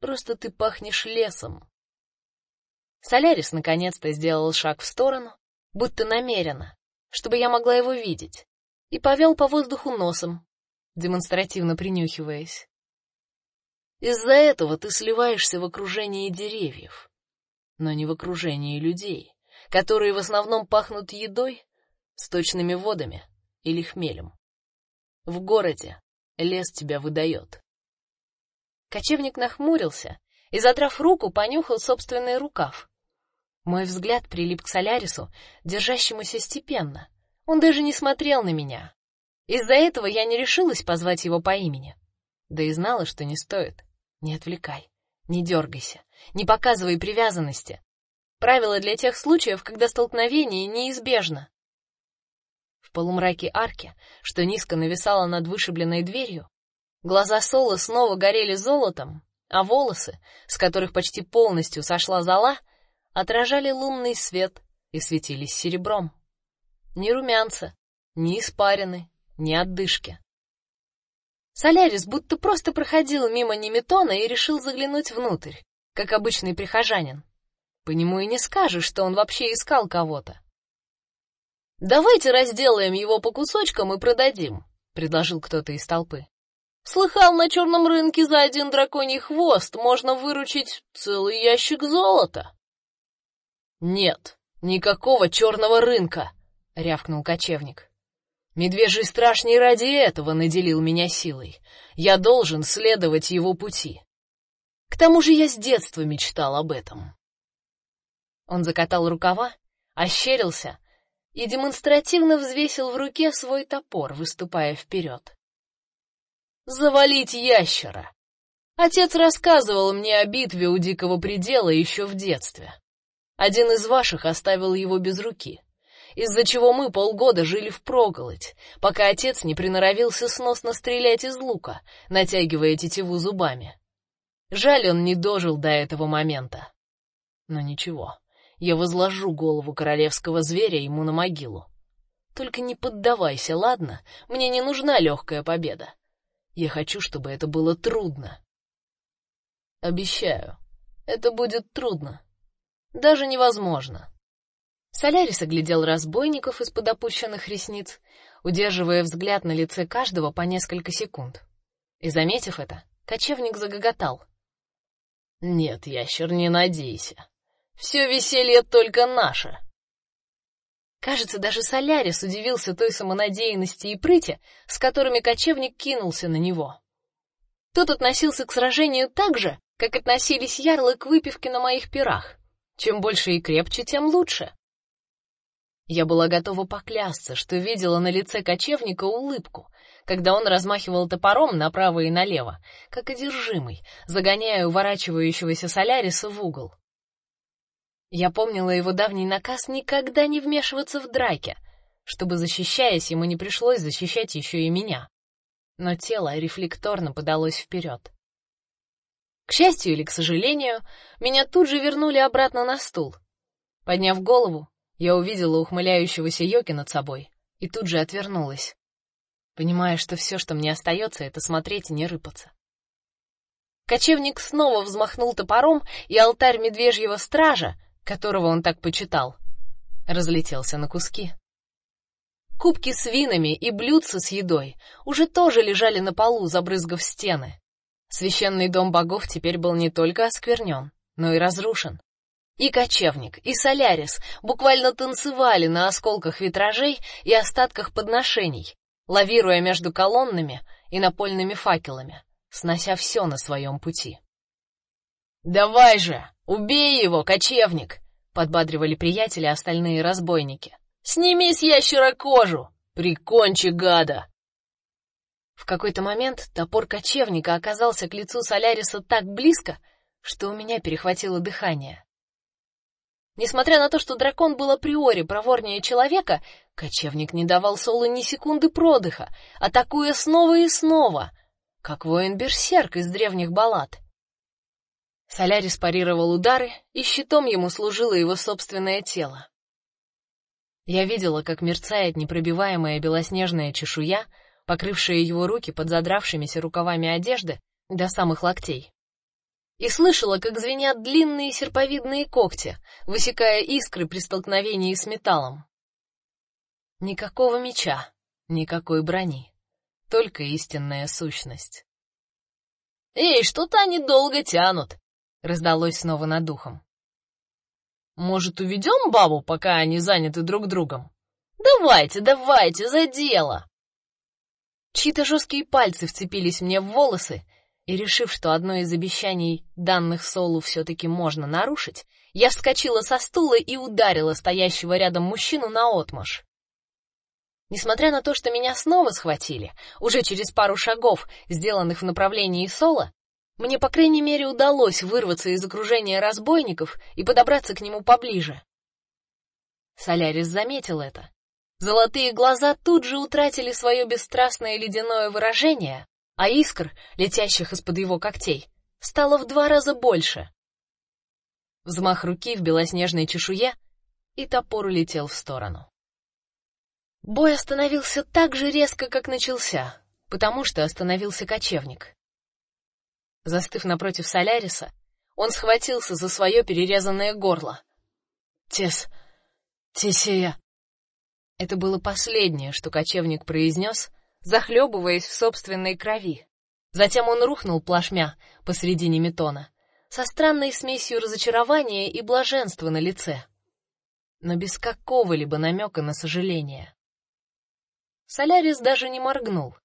Просто ты пахнешь лесом. Солярис наконец-то сделал шаг в сторону, будто намеренно, чтобы я могла его видеть, и повел по воздуху носом, демонстративно принюхиваясь. Из-за этого ты сливаешься в окружении деревьев, но не в окружении людей, которые в основном пахнут едой, сточными водами или хмелем. В городе лес тебя выдает. Кочевник нахмурился и, задрав руку, понюхал собственный рукав. Мой взгляд прилип к Солярису, держащемуся степенно. Он даже не смотрел на меня. Из-за этого я не решилась позвать его по имени. Да и знала, что не стоит. Не отвлекай, не дергайся, не показывай привязанности. Правило для тех случаев, когда столкновение неизбежно. В полумраке арки, что низко нависало над вышибленной дверью, глаза Солы снова горели золотом, а волосы, с которых почти полностью сошла зола, отражали лунный свет и светились серебром. Ни румянца, ни испарины, ни отдышки. Солярис будто просто проходил мимо Неметона и решил заглянуть внутрь, как обычный прихожанин. По нему и не скажешь, что он вообще искал кого-то. Давайте разделаем его по кусочкам и продадим, предложил кто-то из толпы. Слыхал, на черном рынке за один драконий хвост можно выручить целый ящик золота. Нет, никакого черного рынка, рявкнул кочевник. Медвежий страж не ради этого наделил меня силой. Я должен следовать его пути. К тому же я с детства мечтал об этом. Он закатал рукава, ощерился и демонстративно взвесил в руке свой топор, выступая вперед. Завалить ящера. Отец рассказывал мне о битве у дикого предела еще в детстве. Один из ваших оставил его без руки, из-за чего мы полгода жили в проголодь, пока отец не приноровился сносно стрелять из лука, натягивая тетиву зубами. Жаль, он не дожил до этого момента. Но ничего, я возложу голову королевского зверя ему на могилу. Только не поддавайся, ладно? Мне не нужна легкая победа. Я хочу, чтобы это было трудно. Обещаю, это будет трудно. Даже невозможно. Солярис оглядел разбойников из-под опущенных ресниц, удерживая взгляд на лице каждого по несколько секунд. И заметив это, кочевник загоготал. Нет, ящер, не надейся. Все веселье только наше. Кажется, даже Солярис удивился той самонадеянности и прыти, с которыми кочевник кинулся на него. Тот относился к сражению так же, как относились ярлы к выпивке на моих пирах. Чем больше и крепче, тем лучше. Я была готова поклясться, что видела на лице кочевника улыбку, когда он размахивал топором направо и налево, как одержимый, загоняя уворачивающегося Соляриса в угол. Я помнила его давний наказ никогда не вмешиваться в драки, чтобы защищаясь, ему не пришлось защищать еще и меня. Но тело рефлекторно подалось вперед. К счастью или к сожалению, меня тут же вернули обратно на стул. Подняв голову, я увидела ухмыляющегося Йоки над собой и тут же отвернулась, понимая, что все, что мне остается, это смотреть и не рыпаться. Кочевник снова взмахнул топором, и алтарь медвежьего стража, которого он так почитал, разлетелся на куски. Кубки с винами и блюдца с едой уже тоже лежали на полу, забрызгав стены. Священный дом богов теперь был не только осквернен, но и разрушен. И кочевник, и солярис буквально танцевали на осколках витражей и остатках подношений, лавируя между колоннами и напольными факелами, снося все на своем пути. Давай же, убей его, кочевник, подбадривали приятели остальные разбойники. Сними с ящера кожу, прикончи гада. В какой-то момент топор кочевника оказался к лицу Соляриса так близко, что у меня перехватило дыхание. Несмотря на то, что дракон был априори проворнее человека, кочевник не давал Солу ни секунды продыха, атакуя снова и снова, как воин-берсерк из древних баллад. Солярис парировал удары, и щитом ему служило его собственное тело. Я видела, как мерцает непробиваемая белоснежная чешуя, покрывшая его руки под задравшимися рукавами одежды до самых локтей и слышала, как звенят длинные серповидные когти, высекая искры при столкновении с металлом. Никакого меча, никакой брони, только истинная сущность. Эй, что-то они долго тянут, раздалось снова над духом. Может, уведем бабу, пока они заняты друг другом? Давайте, давайте, за дело. Чьи-то жесткие пальцы вцепились мне в волосы, и решив, что одно из обещаний, данных Солу, все-таки можно нарушить, я вскочила со стула и ударила стоящего рядом мужчину на отмаш. Несмотря на то, что меня снова схватили, уже через пару шагов, сделанных в направлении Сола, мне по крайней мере удалось вырваться из окружения разбойников и подобраться к нему поближе. Солярис заметил это. Золотые глаза тут же утратили свое бесстрастное ледяное выражение, а искр, летящих из-под его когтей, стало в два раза больше. Взмах руки в белоснежной чешуе, и топор улетел в сторону. Бой остановился так же резко, как начался, потому что остановился кочевник. Застыв напротив Соляриса, он схватился за свое перерезанное горло. Тес, Тесея. Это было последнее, что кочевник произнес, захлебываясь в собственной крови. Затем он рухнул плашмя посредине метона, со странной смесью разочарования и блаженства на лице, но без какого-либо намека на сожаление. Солярис даже не моргнул.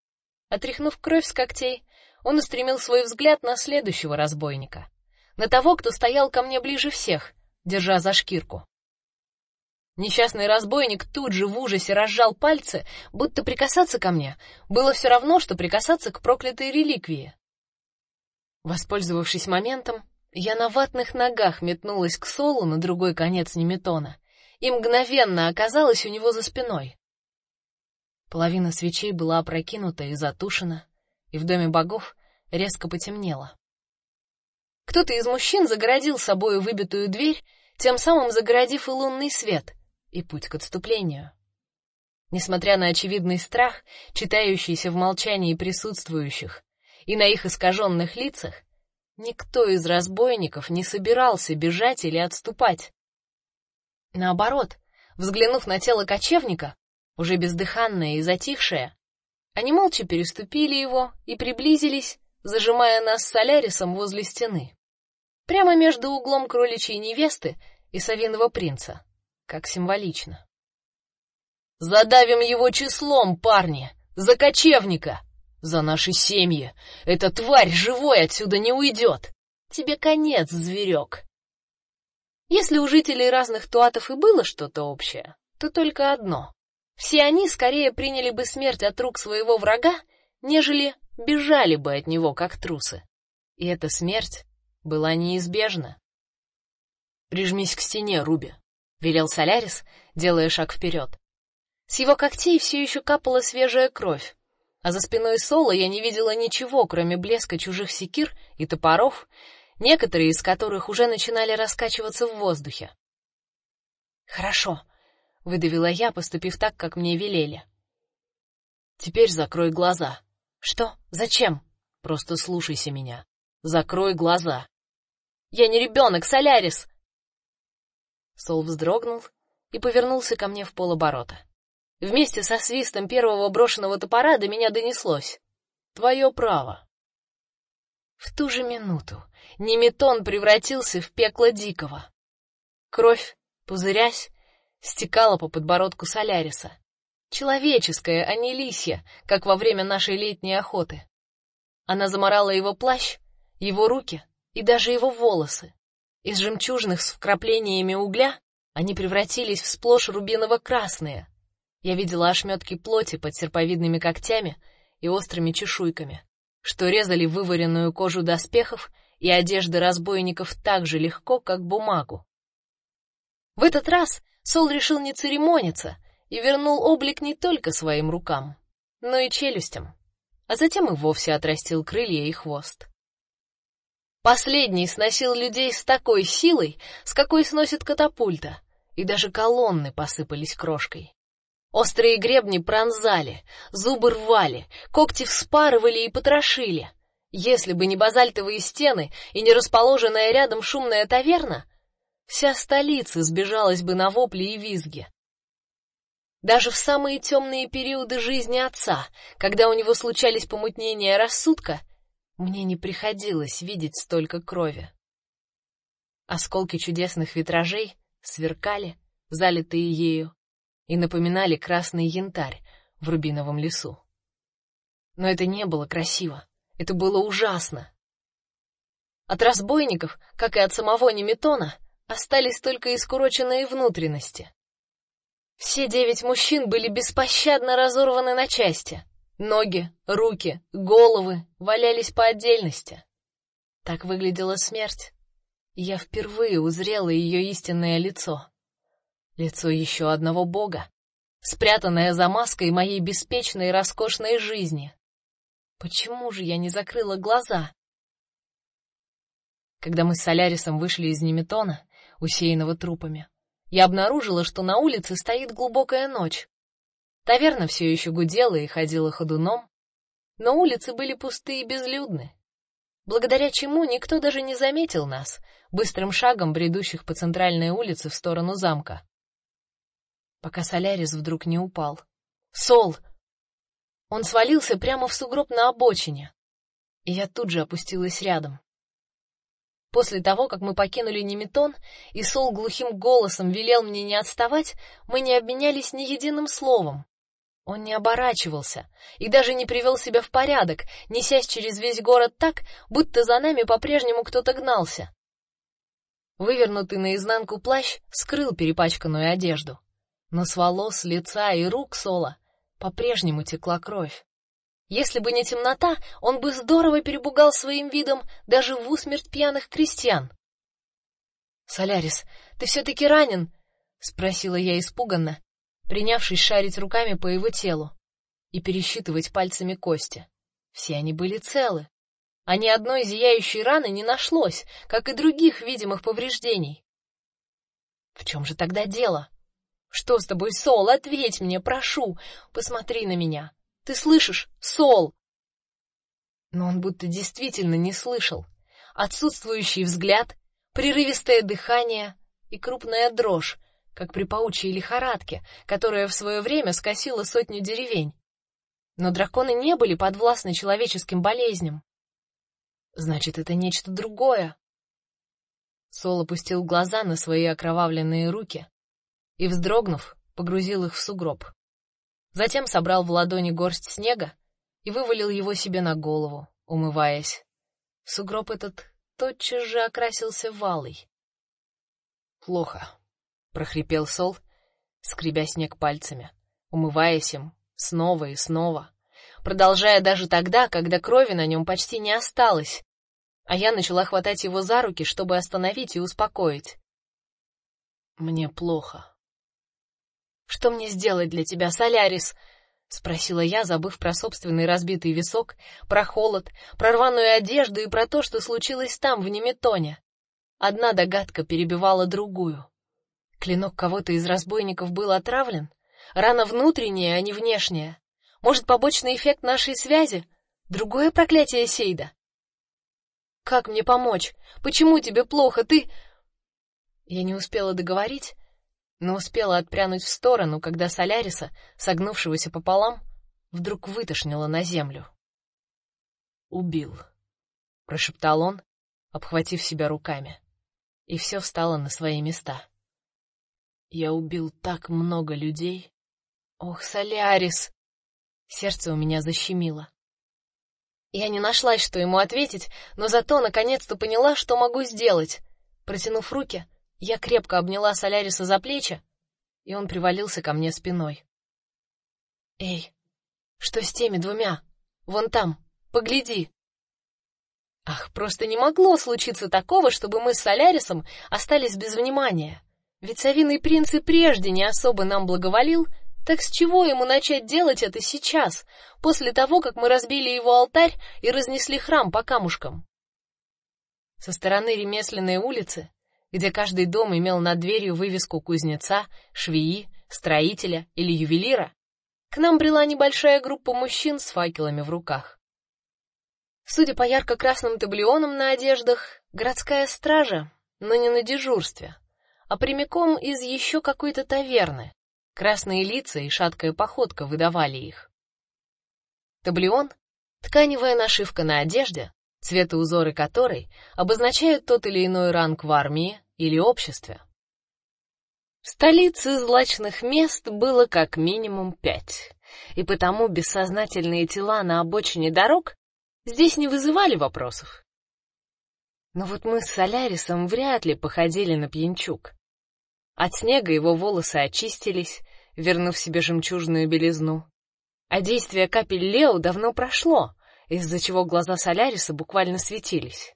Отряхнув кровь с когтей, он устремил свой взгляд на следующего разбойника, на того, кто стоял ко мне ближе всех, держа за шкирку. Несчастный разбойник тут же в ужасе разжал пальцы, будто прикасаться ко мне было все равно, что прикасаться к проклятой реликвии. Воспользовавшись моментом, я на ватных ногах метнулась к Солу на другой конец Неметона и мгновенно оказалась у него за спиной. Половина свечей была опрокинута и затушена, и в доме богов резко потемнело. Кто-то из мужчин загородил собой выбитую дверь, тем самым загородив и лунный свет, и путь к отступлению. Несмотря на очевидный страх, читающийся в молчании присутствующих, и на их искаженных лицах, никто из разбойников не собирался бежать или отступать. Наоборот, взглянув на тело кочевника, уже бездыханное и затихшее, они молча переступили его и приблизились, зажимая нас с Солярисом возле стены. Прямо между углом кроличьей невесты и совиного принца, как символично. Задавим его числом, парни, за кочевника, за наши семьи. Эта тварь живой отсюда не уйдет. Тебе конец, зверек. Если у жителей разных туатов и было что-то общее, то только одно. Все они скорее приняли бы смерть от рук своего врага, нежели бежали бы от него как трусы. И эта смерть была неизбежна. Прижмись к стене, Руби, велел Солярис, делая шаг вперед. С его когтей все еще капала свежая кровь, а за спиной Сола я не видела ничего, кроме блеска чужих секир и топоров, некоторые из которых уже начинали раскачиваться в воздухе. Хорошо, выдавила я, поступив так, как мне велели. Теперь закрой глаза. Что? Зачем? Просто слушайся меня. Закрой глаза. Я не ребенок, Солярис. Сол вздрогнул и повернулся ко мне в полоборота. Вместе со свистом первого брошенного топора до меня донеслось: "Твое право". В ту же минуту Неметон превратился в пекло дикого. Кровь, пузырясь, стекала по подбородку Соляриса. Человеческая, а не лисья, как во время нашей летней охоты. Она заморала его плащ, его руки и даже его волосы. Из жемчужных с вкраплениями угля они превратились в сплошь рубиново-красные, я видела ошметки плоти под серповидными когтями и острыми чешуйками, что резали вываренную кожу доспехов и одежды разбойников так же легко, как бумагу. В этот раз Сол решил не церемониться и вернул облик не только своим рукам, но и челюстям, а затем и вовсе отрастил крылья и хвост. Последний сносил людей с такой силой, с какой сносит катапульта, и даже колонны посыпались крошкой. Острые гребни пронзали, зубы рвали, когти вспарывали и потрошили. Если бы не базальтовые стены и не расположенная рядом шумная таверна, вся столица сбежалась бы на вопли и визги. Даже в самые темные периоды жизни отца, когда у него случались помутнения рассудка, мне не приходилось видеть столько крови. Осколки чудесных витражей сверкали, залитые ею, и напоминали красный янтарь в рубиновом лесу. Но это не было красиво, это было ужасно. От разбойников, как и от самого Неметона, остались только искуроченные внутренности. Все девять мужчин были беспощадно разорваны на части. Ноги, руки, головы валялись по отдельности. Так выглядела смерть. Я впервые узрела ее истинное лицо. Лицо еще одного бога, спрятанное за маской моей беспечной и роскошной жизни. Почему же я не закрыла глаза? Когда мы с Солярисом вышли из Неметона, усеянного трупами, я обнаружила, что на улице стоит глубокая ночь. Таверна все еще гудела и ходила ходуном, но улицы были пусты и безлюдны, благодаря чему никто даже не заметил нас, быстрым шагом бредущих по центральной улице в сторону замка пока Солярис вдруг не упал. Сол! Он свалился прямо в сугроб на обочине, и я тут же опустилась рядом. После того, как мы покинули Неметон, и Сол глухим голосом велел мне не отставать, мы не обменялись ни единым словом. Он не оборачивался и даже не привел себя в порядок, несясь через весь город так, будто за нами по-прежнему кто-то гнался. Вывернутый наизнанку плащ скрыл перепачканную одежду но с волос, лица и рук Сола по-прежнему текла кровь. Если бы не темнота, он бы здорово перепугал своим видом даже в усмерть пьяных крестьян. Солярис, ты все таки ранен? спросила я испуганно, принявшись шарить руками по его телу и пересчитывать пальцами кости. Все они были целы. а ни одной зияющей раны не нашлось, как и других видимых повреждений. В чем же тогда дело? Что с тобой, Сол? Ответь мне, прошу. Посмотри на меня. Ты слышишь, Сол? Но он будто действительно не слышал. Отсутствующий взгляд, прерывистое дыхание и крупная дрожь, как при паучьей лихорадке, которая в свое время скосила сотню деревень. Но драконы не были подвластны человеческим болезням. Значит, это нечто другое. Сол опустил глаза на свои окровавленные руки и, вздрогнув, погрузил их в сугроб. Затем собрал в ладони горсть снега и вывалил его себе на голову, умываясь. Сугроб этот тотчас же окрасился валой. Плохо, прохрипел Сол, скребя снег пальцами, умываясь им снова и снова, продолжая даже тогда, когда крови на нем почти не осталось, а я начала хватать его за руки, чтобы остановить и успокоить. Мне плохо. Что мне сделать для тебя, Солярис? спросила я, забыв про собственный разбитый висок, про холод, про рваную одежду и про то, что случилось там в Неметоне. Одна догадка перебивала другую. Клинок кого-то из разбойников был отравлен? Рана внутренняя, а не внешняя. Может, побочный эффект нашей связи? Другое проклятие Сейда? Как мне помочь? Почему тебе плохо? Ты Я не успела договорить, но успела отпрянуть в сторону, когда Соляриса, согнувшегося пополам, вдруг вытошнило на землю. Убил, прошептал он, обхватив себя руками. И все встало на свои места. Я убил так много людей. Ох, Солярис. Сердце у меня защемило. Я не нашла, что ему ответить, но зато наконец-то поняла, что могу сделать. Протянув руки, я крепко обняла Соляриса за плечи, и он привалился ко мне спиной. Эй, что с теми двумя? Вон там, погляди. Ах, просто не могло случиться такого, чтобы мы с Солярисом остались без внимания. Ведь Савиный принц и прежде не особо нам благоволил, так с чего ему начать делать это сейчас, после того, как мы разбили его алтарь и разнесли храм по камушкам? Со стороны ремесленной улицы, где каждый дом имел над дверью вывеску кузнеца, швеи, строителя или ювелира, к нам брела небольшая группа мужчин с факелами в руках. Судя по ярко-красным таблионам на одеждах, городская стража, но не на дежурстве, а прямиком из еще какой-то таверны, Красные лица и шаткая походка выдавали их. Таблион — тканевая нашивка на одежде, цвет узоры которой обозначают тот или иной ранг в армии или обществе. В столице злачных мест было как минимум пять, и потому бессознательные тела на обочине дорог здесь не вызывали вопросов. Но вот мы с Солярисом вряд ли походили на пьянчук. От снега его волосы очистились, вернув себе жемчужную белизну. А действие капель Лео давно прошло, из-за чего глаза Соляриса буквально светились.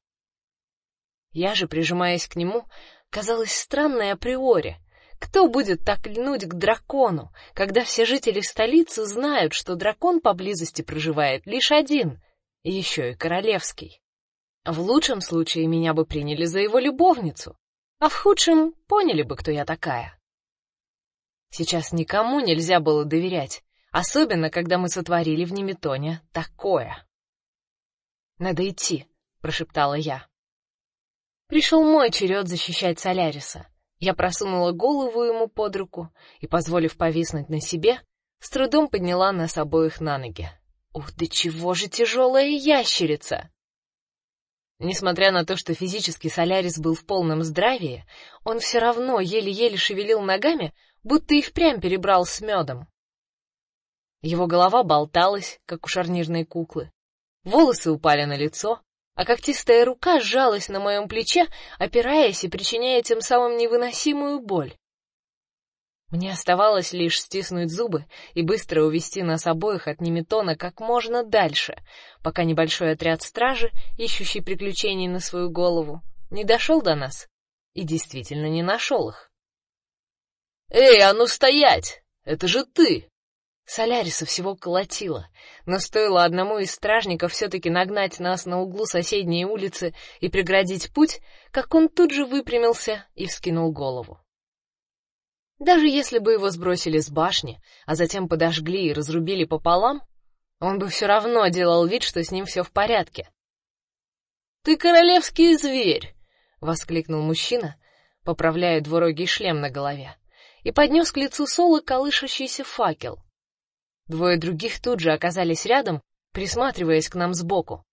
Я же, прижимаясь к нему, казалось странной априори. Кто будет так льнуть к дракону, когда все жители столицы знают, что дракон поблизости проживает лишь один, еще и королевский? В лучшем случае меня бы приняли за его любовницу, а в худшем поняли бы, кто я такая. Сейчас никому нельзя было доверять, особенно когда мы сотворили в Неметоне такое. Надо идти, прошептала я. Пришел мой черед защищать Соляриса. Я просунула голову ему под руку и, позволив повиснуть на себе, с трудом подняла нас обоих на ноги. Ух, да чего же тяжелая ящерица! Несмотря на то, что физически Солярис был в полном здравии, он все равно еле-еле шевелил ногами, будто и впрямь перебрал с медом. Его голова болталась, как у шарнирной куклы. Волосы упали на лицо, а когтистая рука сжалась на моем плече, опираясь и причиняя тем самым невыносимую боль. Мне оставалось лишь стиснуть зубы и быстро увести нас обоих от Неметона как можно дальше, пока небольшой отряд стражи, ищущий приключений на свою голову, не дошел до нас и действительно не нашел их. Эй, а ну стоять! Это же ты! Соляриса всего колотило, но стоило одному из стражников все-таки нагнать нас на углу соседней улицы и преградить путь, как он тут же выпрямился и вскинул голову. Даже если бы его сбросили с башни, а затем подожгли и разрубили пополам, он бы все равно делал вид, что с ним все в порядке. Ты королевский зверь, воскликнул мужчина, поправляя двурогий шлем на голове, и поднес к лицу Солы колышащийся факел. Двое других тут же оказались рядом, присматриваясь к нам сбоку.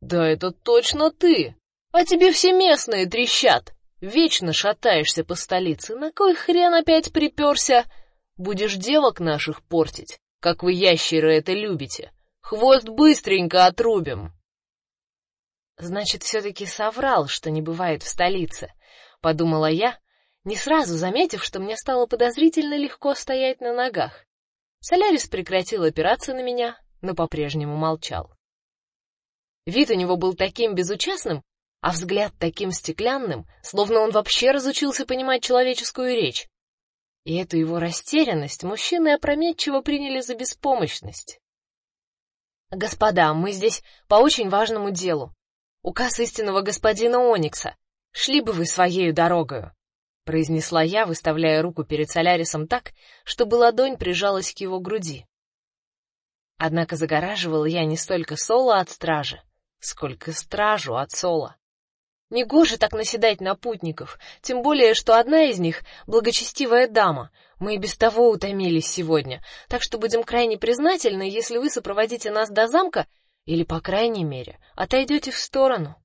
Да это точно ты. А тебе все местные трещат. Вечно шатаешься по столице. На кой хрен опять приперся? Будешь девок наших портить, как вы ящеры это любите. Хвост быстренько отрубим. Значит, все-таки соврал, что не бывает в столице, подумала я, не сразу заметив, что мне стало подозрительно легко стоять на ногах. Солярис прекратил опираться на меня, но по-прежнему молчал. Вид у него был таким безучастным, а взгляд таким стеклянным, словно он вообще разучился понимать человеческую речь. И эту его растерянность мужчины опрометчиво приняли за беспомощность. Господа, мы здесь по очень важному делу. Указ истинного господина Оникса. Шли бы вы своей дорогою, произнесла я, выставляя руку перед Солярисом так, чтобы ладонь прижалась к его груди. Однако загораживал я не столько Соло от стражи, сколько стражу от Сола. Негоже так наседать на путников, тем более, что одна из них благочестивая дама. Мы и без того утомились сегодня, так что будем крайне признательны, если вы сопроводите нас до замка или, по крайней мере, отойдете в сторону.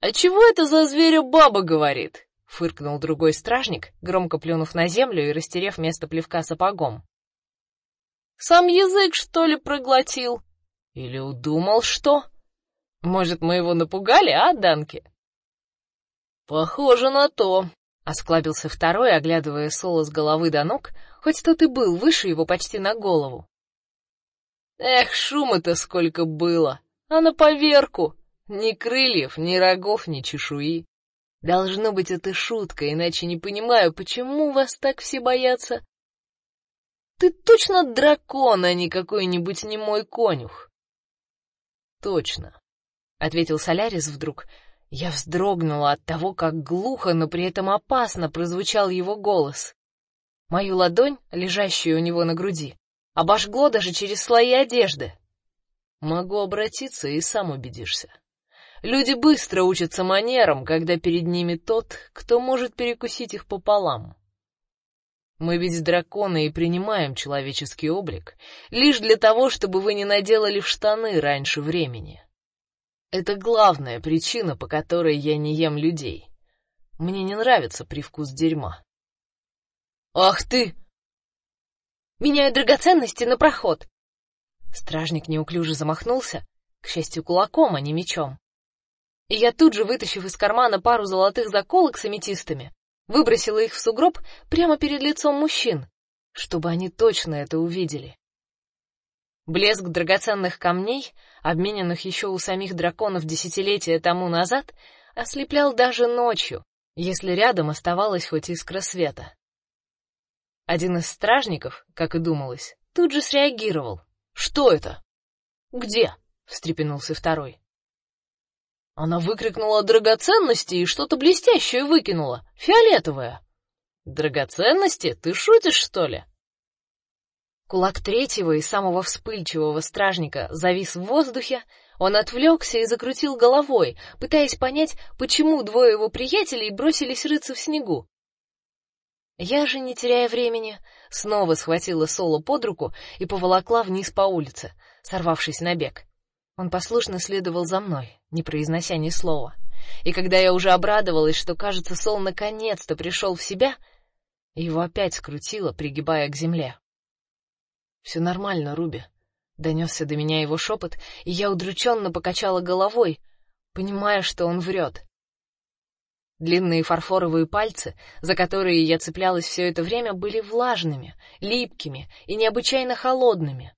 А чего это за зверя баба говорит? фыркнул другой стражник, громко плюнув на землю и растерев место плевка сапогом. Сам язык что ли проглотил? Или удумал что? Может, мы его напугали, а, Данки? Похоже на то, осклабился второй, оглядывая Соло с головы до ног, хоть тот и был выше его почти на голову. Эх, шума-то сколько было, а на поверку ни крыльев, ни рогов, ни чешуи. Должно быть, это шутка, иначе не понимаю, почему вас так все боятся. Ты точно дракон, а не какой-нибудь немой конюх. Точно, ответил Солярис вдруг. Я вздрогнула от того, как глухо, но при этом опасно прозвучал его голос. Мою ладонь, лежащую у него на груди, обожгло даже через слои одежды. Могу обратиться и сам убедишься. Люди быстро учатся манерам, когда перед ними тот, кто может перекусить их пополам. Мы ведь драконы и принимаем человеческий облик лишь для того, чтобы вы не наделали в штаны раньше времени. Это главная причина, по которой я не ем людей. Мне не нравится привкус дерьма. Ах ты! Меняю драгоценности на проход. Стражник неуклюже замахнулся, к счастью, кулаком, а не мечом. И я тут же, вытащив из кармана пару золотых заколок с аметистами, выбросила их в сугроб прямо перед лицом мужчин, чтобы они точно это увидели. Блеск драгоценных камней, обмененных еще у самих драконов десятилетия тому назад, ослеплял даже ночью, если рядом оставалась хоть искра света. Один из стражников, как и думалось, тут же среагировал. Что это? Где? встрепенулся второй. Она выкрикнула драгоценности и что-то блестящее выкинула, фиолетовое. Драгоценности? Ты шутишь, что ли? Кулак третьего и самого вспыльчивого стражника завис в воздухе, он отвлекся и закрутил головой, пытаясь понять, почему двое его приятелей бросились рыться в снегу. Я же, не теряя времени, снова схватила Соло под руку и поволокла вниз по улице, сорвавшись на бег. Он послушно следовал за мной, не произнося ни слова. И когда я уже обрадовалась, что, кажется, Сол наконец-то пришел в себя, его опять скрутило, пригибая к земле. Все нормально, Руби, донесся до меня его шепот, и я удрученно покачала головой, понимая, что он врет. Длинные фарфоровые пальцы, за которые я цеплялась все это время, были влажными, липкими и необычайно холодными.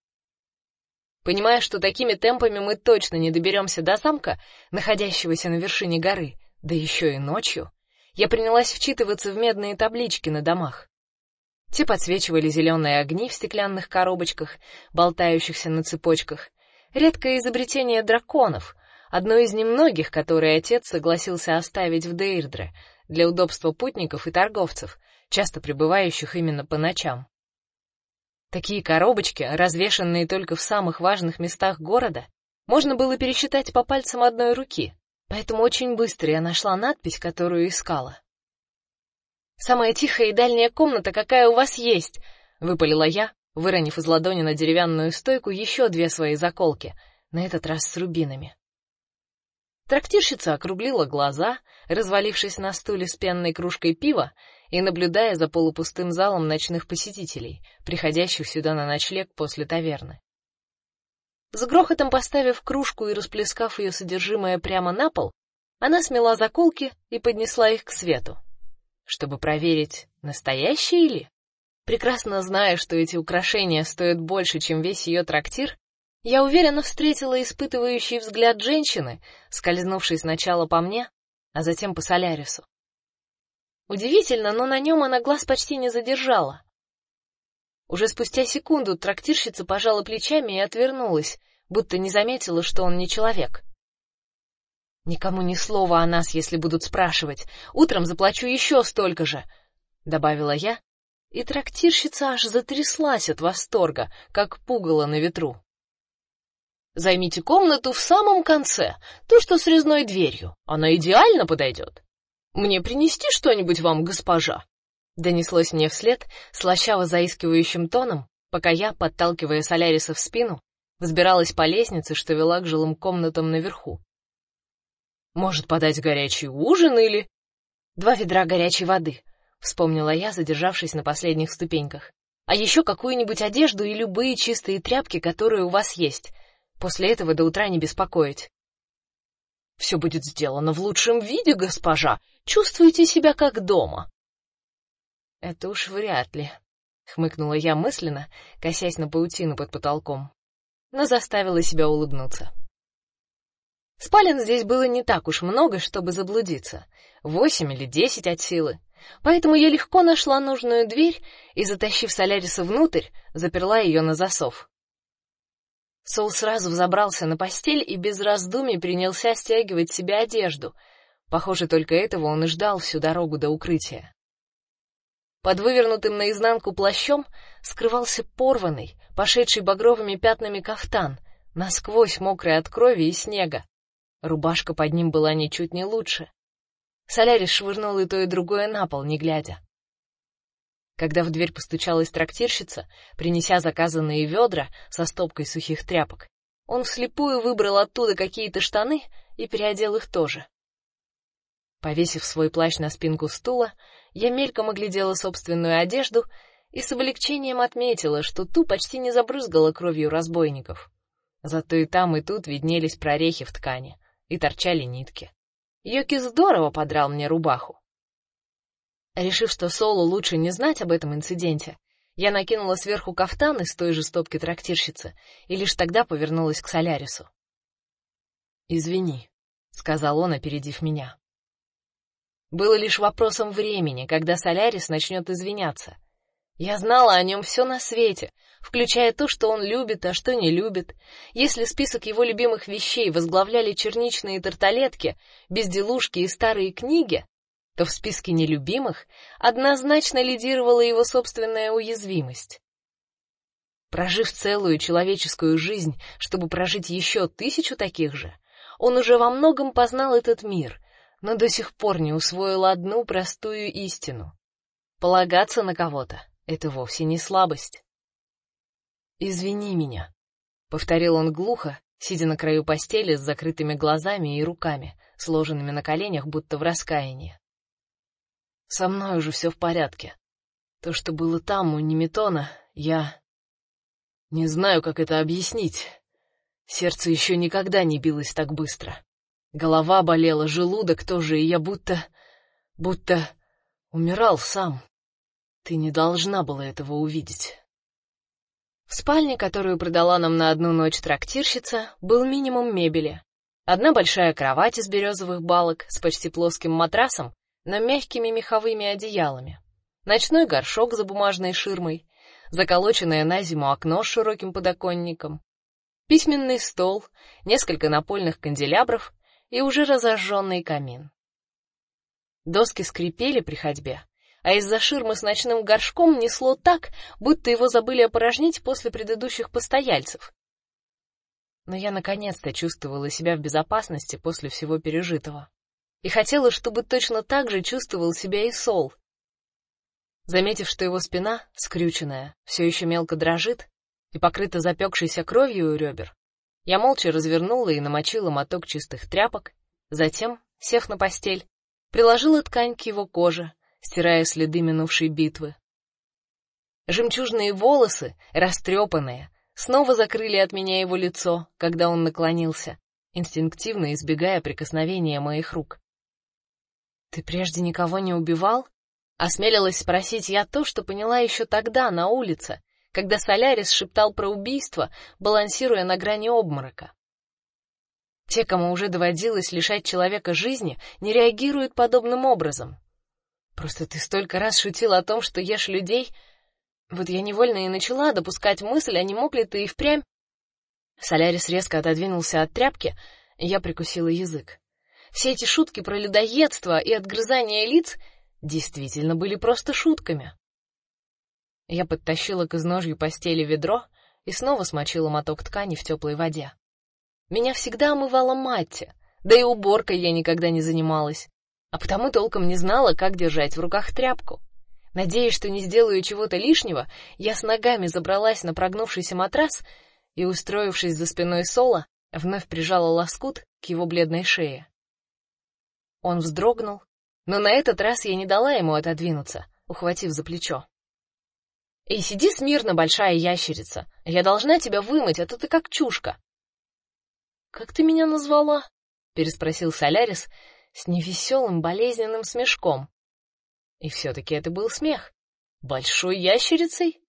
Понимая, что такими темпами мы точно не доберемся до замка, находящегося на вершине горы, да еще и ночью, я принялась вчитываться в медные таблички на домах. Те подсвечивали зеленые огни в стеклянных коробочках, болтающихся на цепочках. Редкое изобретение драконов, одно из немногих, которые отец согласился оставить в Дейрдре для удобства путников и торговцев, часто пребывающих именно по ночам. Такие коробочки, развешанные только в самых важных местах города, можно было пересчитать по пальцам одной руки. Поэтому очень быстро я нашла надпись, которую искала. Самая тихая и дальняя комната, какая у вас есть, выпалила я, выронив из ладони на деревянную стойку еще две свои заколки, на этот раз с рубинами. Трактирщица округлила глаза, развалившись на стуле с пенной кружкой пива и наблюдая за полупустым залом ночных посетителей, приходящих сюда на ночлег после таверны. С грохотом поставив кружку и расплескав ее содержимое прямо на пол, она смела заколки и поднесла их к свету, чтобы проверить, настоящие ли. Прекрасно зная, что эти украшения стоят больше, чем весь ее трактир, я уверенно встретила испытывающий взгляд женщины, скользнувший сначала по мне, а затем по Солярису. Удивительно, но на нем она глаз почти не задержала. Уже спустя секунду трактирщица пожала плечами и отвернулась, будто не заметила, что он не человек. Никому ни слова о нас, если будут спрашивать. Утром заплачу еще столько же, добавила я, и трактирщица аж затряслась от восторга, как пугало на ветру. Займите комнату в самом конце, ту, что с резной дверью. Она идеально подойдет. Мне принести что-нибудь вам, госпожа? Донеслось мне вслед слащаво заискивающим тоном, пока я, подталкивая Соляриса в спину, взбиралась по лестнице, что вела к жилым комнатам наверху. Может, подать горячий ужин или два ведра горячей воды, вспомнила я, задержавшись на последних ступеньках. А еще какую-нибудь одежду и любые чистые тряпки, которые у вас есть. После этого до утра не беспокоить. Все будет сделано в лучшем виде, госпожа. Чувствуйте себя как дома. Это уж вряд ли, хмыкнула я мысленно, косясь на паутину под потолком, но заставила себя улыбнуться. Спален здесь было не так уж много, чтобы заблудиться. Восемь или десять от силы. Поэтому я легко нашла нужную дверь и, затащив Соляриса внутрь, заперла ее на засов. Сол сразу взобрался на постель и без раздумий принялся стягивать себе одежду. Похоже, только этого он и ждал всю дорогу до укрытия. Под вывернутым наизнанку плащом скрывался порванный, пошедший багровыми пятнами кафтан, насквозь мокрый от крови и снега. Рубашка под ним была ничуть не лучше. Солярис швырнул и то, и другое на пол, не глядя. Когда в дверь постучалась трактирщица, принеся заказанные ведра со стопкой сухих тряпок, он вслепую выбрал оттуда какие-то штаны и переодел их тоже. Повесив свой плащ на спинку стула, я мельком оглядела собственную одежду и с облегчением отметила, что ту почти не забрызгала кровью разбойников. Зато и там, и тут виднелись прорехи в ткани и торчали нитки. Йоки здорово подрал мне рубаху. Решив, что Солу лучше не знать об этом инциденте, я накинула сверху кафтан из той же стопки трактирщицы и лишь тогда повернулась к Солярису. "Извини", сказал он, опередив меня. Было лишь вопросом времени, когда Солярис начнет извиняться. Я знала о нем все на свете, включая то, что он любит, а что не любит. Если список его любимых вещей возглавляли черничные тарталетки, безделушки и старые книги, то в списке нелюбимых однозначно лидировала его собственная уязвимость. Прожив целую человеческую жизнь, чтобы прожить еще тысячу таких же, он уже во многом познал этот мир, но до сих пор не усвоил одну простую истину: полагаться на кого-то это вовсе не слабость. Извини меня, повторил он глухо, сидя на краю постели с закрытыми глазами и руками, сложенными на коленях, будто в раскаянии. Со мной уже все в порядке. То, что было там у Немитона, я не знаю, как это объяснить. Сердце еще никогда не билось так быстро. Голова болела, желудок тоже, и я будто будто умирал сам. Ты не должна была этого увидеть. В спальне, которую продала нам на одну ночь трактирщица, был минимум мебели. Одна большая кровать из березовых балок с почти плоским матрасом но мягкими меховыми одеялами. ночной горшок за бумажной ширмой, заколоченное на зиму окно с широким подоконником, письменный стол, несколько напольных канделябров и уже разожженный камин. Доски скрипели при ходьбе, а из-за ширмы с ночным горшком несло так, будто его забыли опорожнить после предыдущих постояльцев. Но я наконец-то чувствовала себя в безопасности после всего пережитого. И хотела, чтобы точно так же чувствовал себя и Сол. Заметив, что его спина, скрюченная, все еще мелко дрожит и покрыта запекшейся кровью у ребер, я молча развернула и намочила моток чистых тряпок, затем, сев на постель, приложила ткань к его коже, стирая следы минувшей битвы. Жемчужные волосы, растрепанные, снова закрыли от меня его лицо, когда он наклонился, инстинктивно избегая прикосновения моих рук. Ты прежде никого не убивал? Осмелилась спросить я то, что поняла еще тогда на улице, когда Солярис шептал про убийство, балансируя на грани обморока. Те, кому уже доводилось лишать человека жизни, не реагируют подобным образом. Просто ты столько раз шутил о том, что ешь людей, вот я невольно и начала допускать мысль, а не мог ли ты и впрямь? Солярис резко отодвинулся от тряпки, и я прикусила язык. Все эти шутки про людоедство и отгрызание лиц действительно были просто шутками. Я подтащила к изножью постели ведро и снова смочила моток ткани в теплой воде. Меня всегда омывала мать, да и уборкой я никогда не занималась, а потому толком не знала, как держать в руках тряпку. Надеясь, что не сделаю чего-то лишнего, я с ногами забралась на прогнувшийся матрас и, устроившись за спиной Сола, вновь прижала лоскут к его бледной шее. Он вздрогнул, но на этот раз я не дала ему отодвинуться, ухватив за плечо. "Эй, сиди смирно, большая ящерица. Я должна тебя вымыть, а то ты как чушка". "Как ты меня назвала?" переспросил Солярис с невеселым болезненным смешком. И все таки это был смех. Большой ящерицей?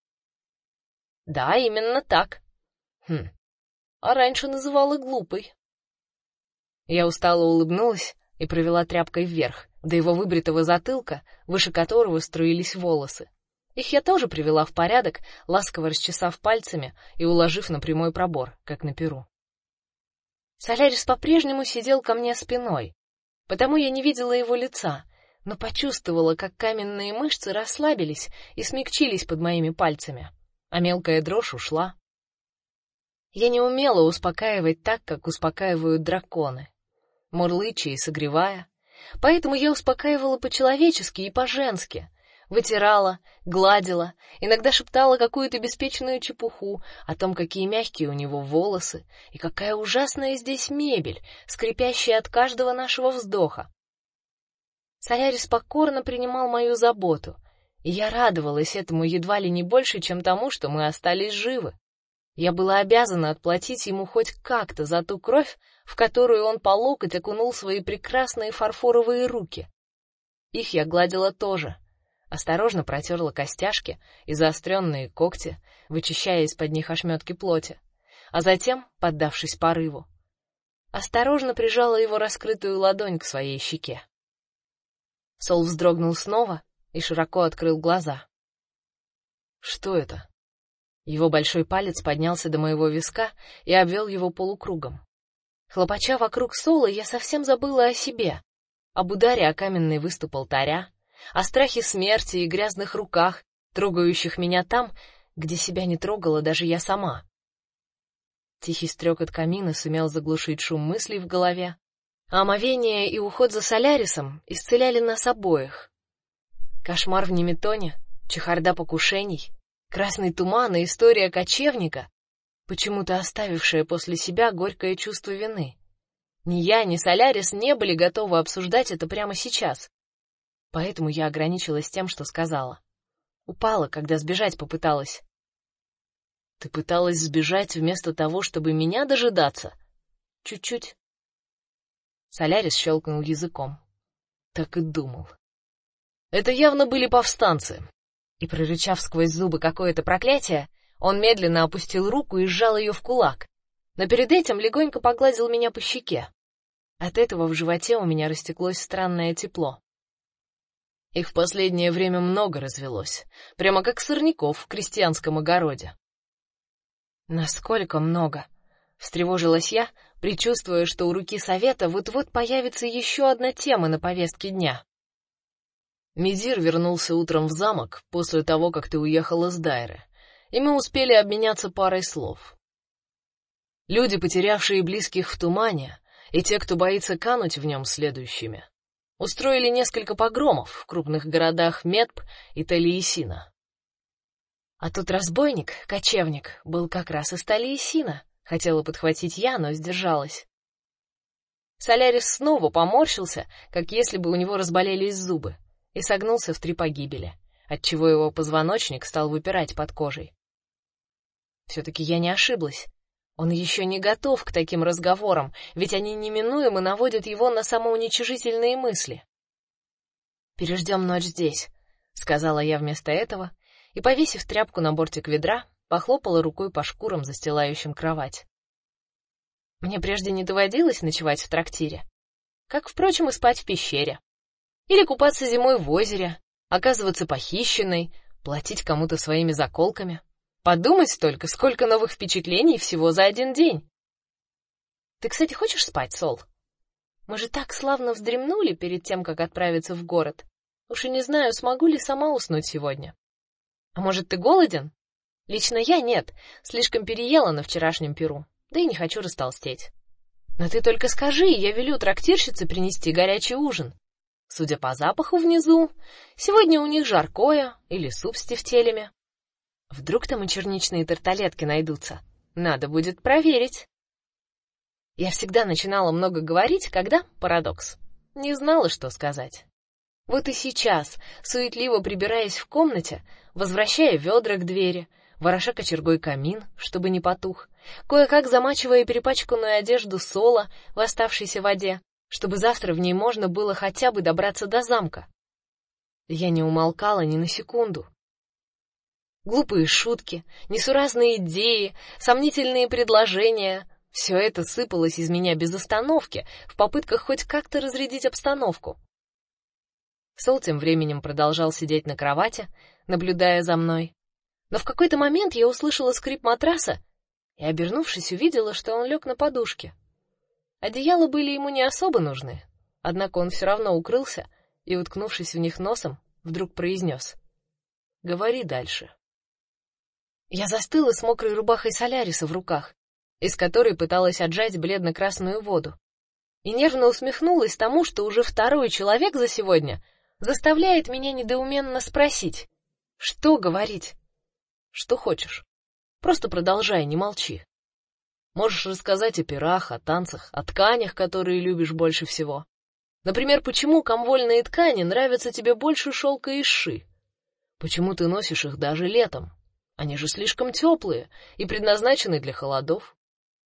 Да, именно так. Хм. А раньше называла глупой. Я устало улыбнулась, и провела тряпкой вверх, до его выбритого затылка, выше которого струились волосы. Их я тоже привела в порядок, ласково расчесав пальцами и уложив на прямой пробор, как на перу. Солярис по-прежнему сидел ко мне спиной, потому я не видела его лица, но почувствовала, как каменные мышцы расслабились и смягчились под моими пальцами, а мелкая дрожь ушла. Я не умела успокаивать так, как успокаивают драконы мурлыча и согревая. Поэтому я успокаивала по-человечески и по-женски, вытирала, гладила, иногда шептала какую-то беспечную чепуху о том, какие мягкие у него волосы и какая ужасная здесь мебель, скрипящая от каждого нашего вздоха. Солярис покорно принимал мою заботу, и я радовалась этому едва ли не больше, чем тому, что мы остались живы. Я была обязана отплатить ему хоть как-то за ту кровь, в которую он по локоть окунул свои прекрасные фарфоровые руки. Их я гладила тоже, осторожно протерла костяшки и заостренные когти, вычищая из-под них ошметки плоти, а затем, поддавшись порыву, осторожно прижала его раскрытую ладонь к своей щеке. Сол вздрогнул снова и широко открыл глаза. Что это? Его большой палец поднялся до моего виска и обвел его полукругом. Хлопача вокруг Солы, я совсем забыла о себе, об ударе о каменный выступ алтаря, о страхе смерти и грязных руках, трогающих меня там, где себя не трогала даже я сама. Тихий стрекот камина сумел заглушить шум мыслей в голове, а омовение и уход за Солярисом исцеляли нас обоих. Кошмар в Неметоне, чехарда покушений, Красный туман и история кочевника, почему-то оставившая после себя горькое чувство вины. Ни я, ни Солярис не были готовы обсуждать это прямо сейчас. Поэтому я ограничилась тем, что сказала. Упала, когда сбежать попыталась. Ты пыталась сбежать вместо того, чтобы меня дожидаться? Чуть-чуть. Солярис щелкнул языком. Так и думал. Это явно были повстанцы, и прорычав сквозь зубы какое-то проклятие, он медленно опустил руку и сжал ее в кулак. Но перед этим легонько погладил меня по щеке. От этого в животе у меня растеклось странное тепло. Их в последнее время много развелось, прямо как сорняков в крестьянском огороде. Насколько много? встревожилась я, предчувствуя, что у руки совета вот-вот появится еще одна тема на повестке дня. Медир вернулся утром в замок после того, как ты уехала с Дайры, и мы успели обменяться парой слов. Люди, потерявшие близких в тумане, и те, кто боится кануть в нем следующими, устроили несколько погромов в крупных городах Медп и Талиесина. А тут разбойник, кочевник, был как раз из Талиесина. Хотела подхватить я, но сдержалась. Солярис снова поморщился, как если бы у него разболелись зубы, и согнулся в три погибели, отчего его позвоночник стал выпирать под кожей. все таки я не ошиблась. Он еще не готов к таким разговорам, ведь они неминуемо наводят его на самоуничижительные мысли. Переждем ночь здесь, сказала я вместо этого и повесив тряпку на бортик ведра, похлопала рукой по шкурам, застилающим кровать. Мне прежде не доводилось ночевать в трактире, как впрочем и спать в пещере. Или купаться зимой в озере, оказываться похищенной, платить кому-то своими заколками. Подумать только, сколько новых впечатлений всего за один день. Ты, кстати, хочешь спать, Сол? Мы же так славно вздремнули перед тем, как отправиться в город. Уж и не знаю, смогу ли сама уснуть сегодня. А может, ты голоден? Лично я нет, слишком переела на вчерашнем перу. Да и не хочу растолстеть. Но ты только скажи, я велю трактирщице принести горячий ужин. Судя по запаху внизу, сегодня у них жаркое или суп с тефтелями. Вдруг там и черничные тарталетки найдутся. Надо будет проверить. Я всегда начинала много говорить, когда парадокс. Не знала, что сказать. Вот и сейчас, суетливо прибираясь в комнате, возвращая ведра к двери, вороша кочергой камин, чтобы не потух, кое-как замачивая перепачканную одежду Сола в оставшейся воде, чтобы завтра в ней можно было хотя бы добраться до замка. Я не умолкала ни на секунду. Глупые шутки, несуразные идеи, сомнительные предложения — все это сыпалось из меня без остановки в попытках хоть как-то разрядить обстановку. Сол тем временем продолжал сидеть на кровати, наблюдая за мной. Но в какой-то момент я услышала скрип матраса и, обернувшись, увидела, что он лег на подушке. Одеяла были ему не особо нужны, однако он все равно укрылся и, уткнувшись в них носом, вдруг произнес: "Говори дальше". Я застыла с мокрой рубахой Соляриса в руках, из которой пыталась отжать бледно-красную воду, и нервно усмехнулась тому, что уже второй человек за сегодня заставляет меня недоуменно спросить: "Что говорить?" "Что хочешь. Просто продолжай, не молчи. Можешь рассказать о пирах, о танцах, о тканях, которые любишь больше всего. Например, почему комвольные ткани нравятся тебе больше шелка и ши? Почему ты носишь их даже летом? Они же слишком теплые и предназначены для холодов.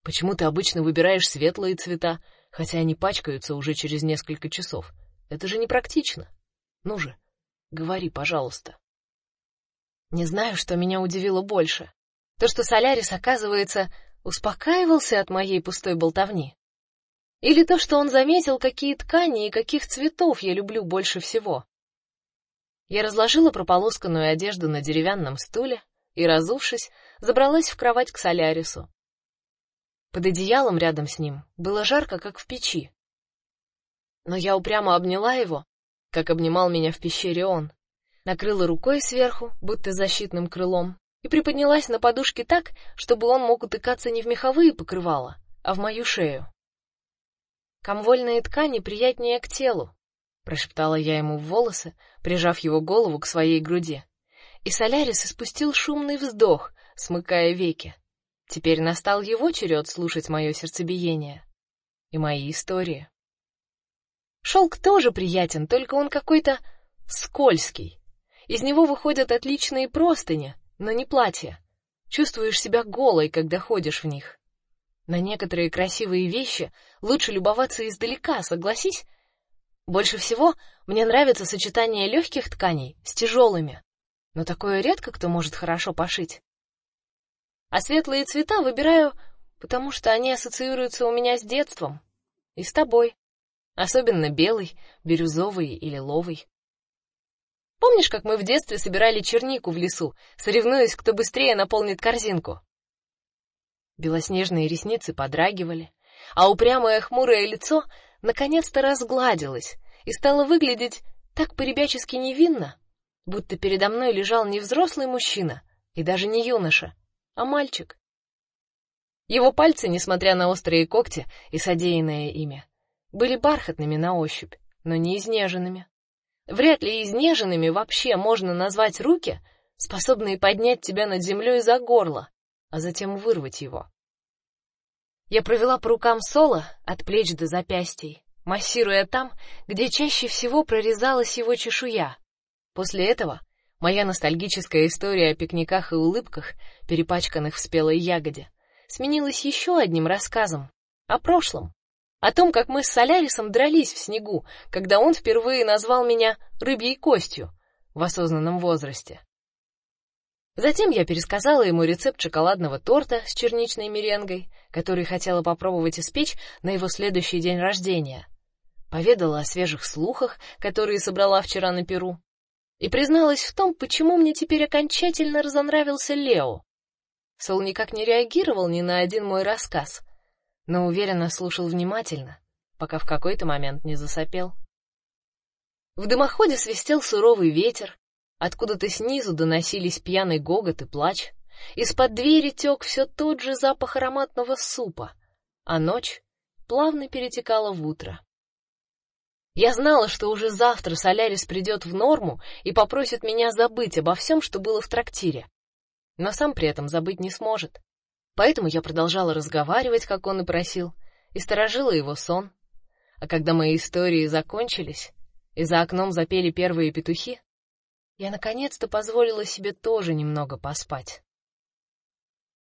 Почему ты обычно выбираешь светлые цвета, хотя они пачкаются уже через несколько часов? Это же непрактично. Ну же, говори, пожалуйста. Не знаю, что меня удивило больше. То, что Солярис, оказывается, успокаивался от моей пустой болтовни. Или то, что он заметил, какие ткани и каких цветов я люблю больше всего. Я разложила прополосканную одежду на деревянном стуле, и, разувшись, забралась в кровать к Солярису. Под одеялом рядом с ним было жарко, как в печи. Но я упрямо обняла его, как обнимал меня в пещере он, накрыла рукой сверху, будто защитным крылом, и приподнялась на подушке так, чтобы он мог утыкаться не в меховые покрывала, а в мою шею. Комвольные ткани приятнее к телу, прошептала я ему в волосы, прижав его голову к своей груди и Солярис испустил шумный вздох, смыкая веки. Теперь настал его черед слушать мое сердцебиение и мои истории. Шелк тоже приятен, только он какой-то скользкий. Из него выходят отличные простыни, но не платья. Чувствуешь себя голой, когда ходишь в них. На некоторые красивые вещи лучше любоваться издалека, согласись? Больше всего мне нравится сочетание легких тканей с тяжелыми но такое редко кто может хорошо пошить. А светлые цвета выбираю, потому что они ассоциируются у меня с детством и с тобой, особенно белый, бирюзовый или лиловый. Помнишь, как мы в детстве собирали чернику в лесу, соревнуясь, кто быстрее наполнит корзинку? Белоснежные ресницы подрагивали, а упрямое хмурое лицо наконец-то разгладилось и стало выглядеть так поребячески невинно, будто передо мной лежал не взрослый мужчина и даже не юноша, а мальчик. Его пальцы, несмотря на острые когти и содеянное ими, были бархатными на ощупь, но не изнеженными. Вряд ли изнеженными вообще можно назвать руки, способные поднять тебя над землей за горло, а затем вырвать его. Я провела по рукам Соло от плеч до запястий, массируя там, где чаще всего прорезалась его чешуя. После этого моя ностальгическая история о пикниках и улыбках, перепачканных в спелой ягоде, сменилась еще одним рассказом о прошлом, о том, как мы с Солярисом дрались в снегу, когда он впервые назвал меня рыбьей костью в осознанном возрасте. Затем я пересказала ему рецепт шоколадного торта с черничной меренгой, который хотела попробовать испечь на его следующий день рождения. Поведала о свежих слухах, которые собрала вчера на Перу, и призналась в том, почему мне теперь окончательно разонравился Лео. Сол никак не реагировал ни на один мой рассказ, но уверенно слушал внимательно, пока в какой-то момент не засопел. В дымоходе свистел суровый ветер, откуда-то снизу доносились пьяный гогот и плач, из-под двери тек все тот же запах ароматного супа, а ночь плавно перетекала в утро. Я знала, что уже завтра Солярис придет в норму и попросит меня забыть обо всем, что было в трактире, но сам при этом забыть не сможет. Поэтому я продолжала разговаривать, как он и просил, и сторожила его сон. А когда мои истории закончились, и за окном запели первые петухи, я наконец-то позволила себе тоже немного поспать.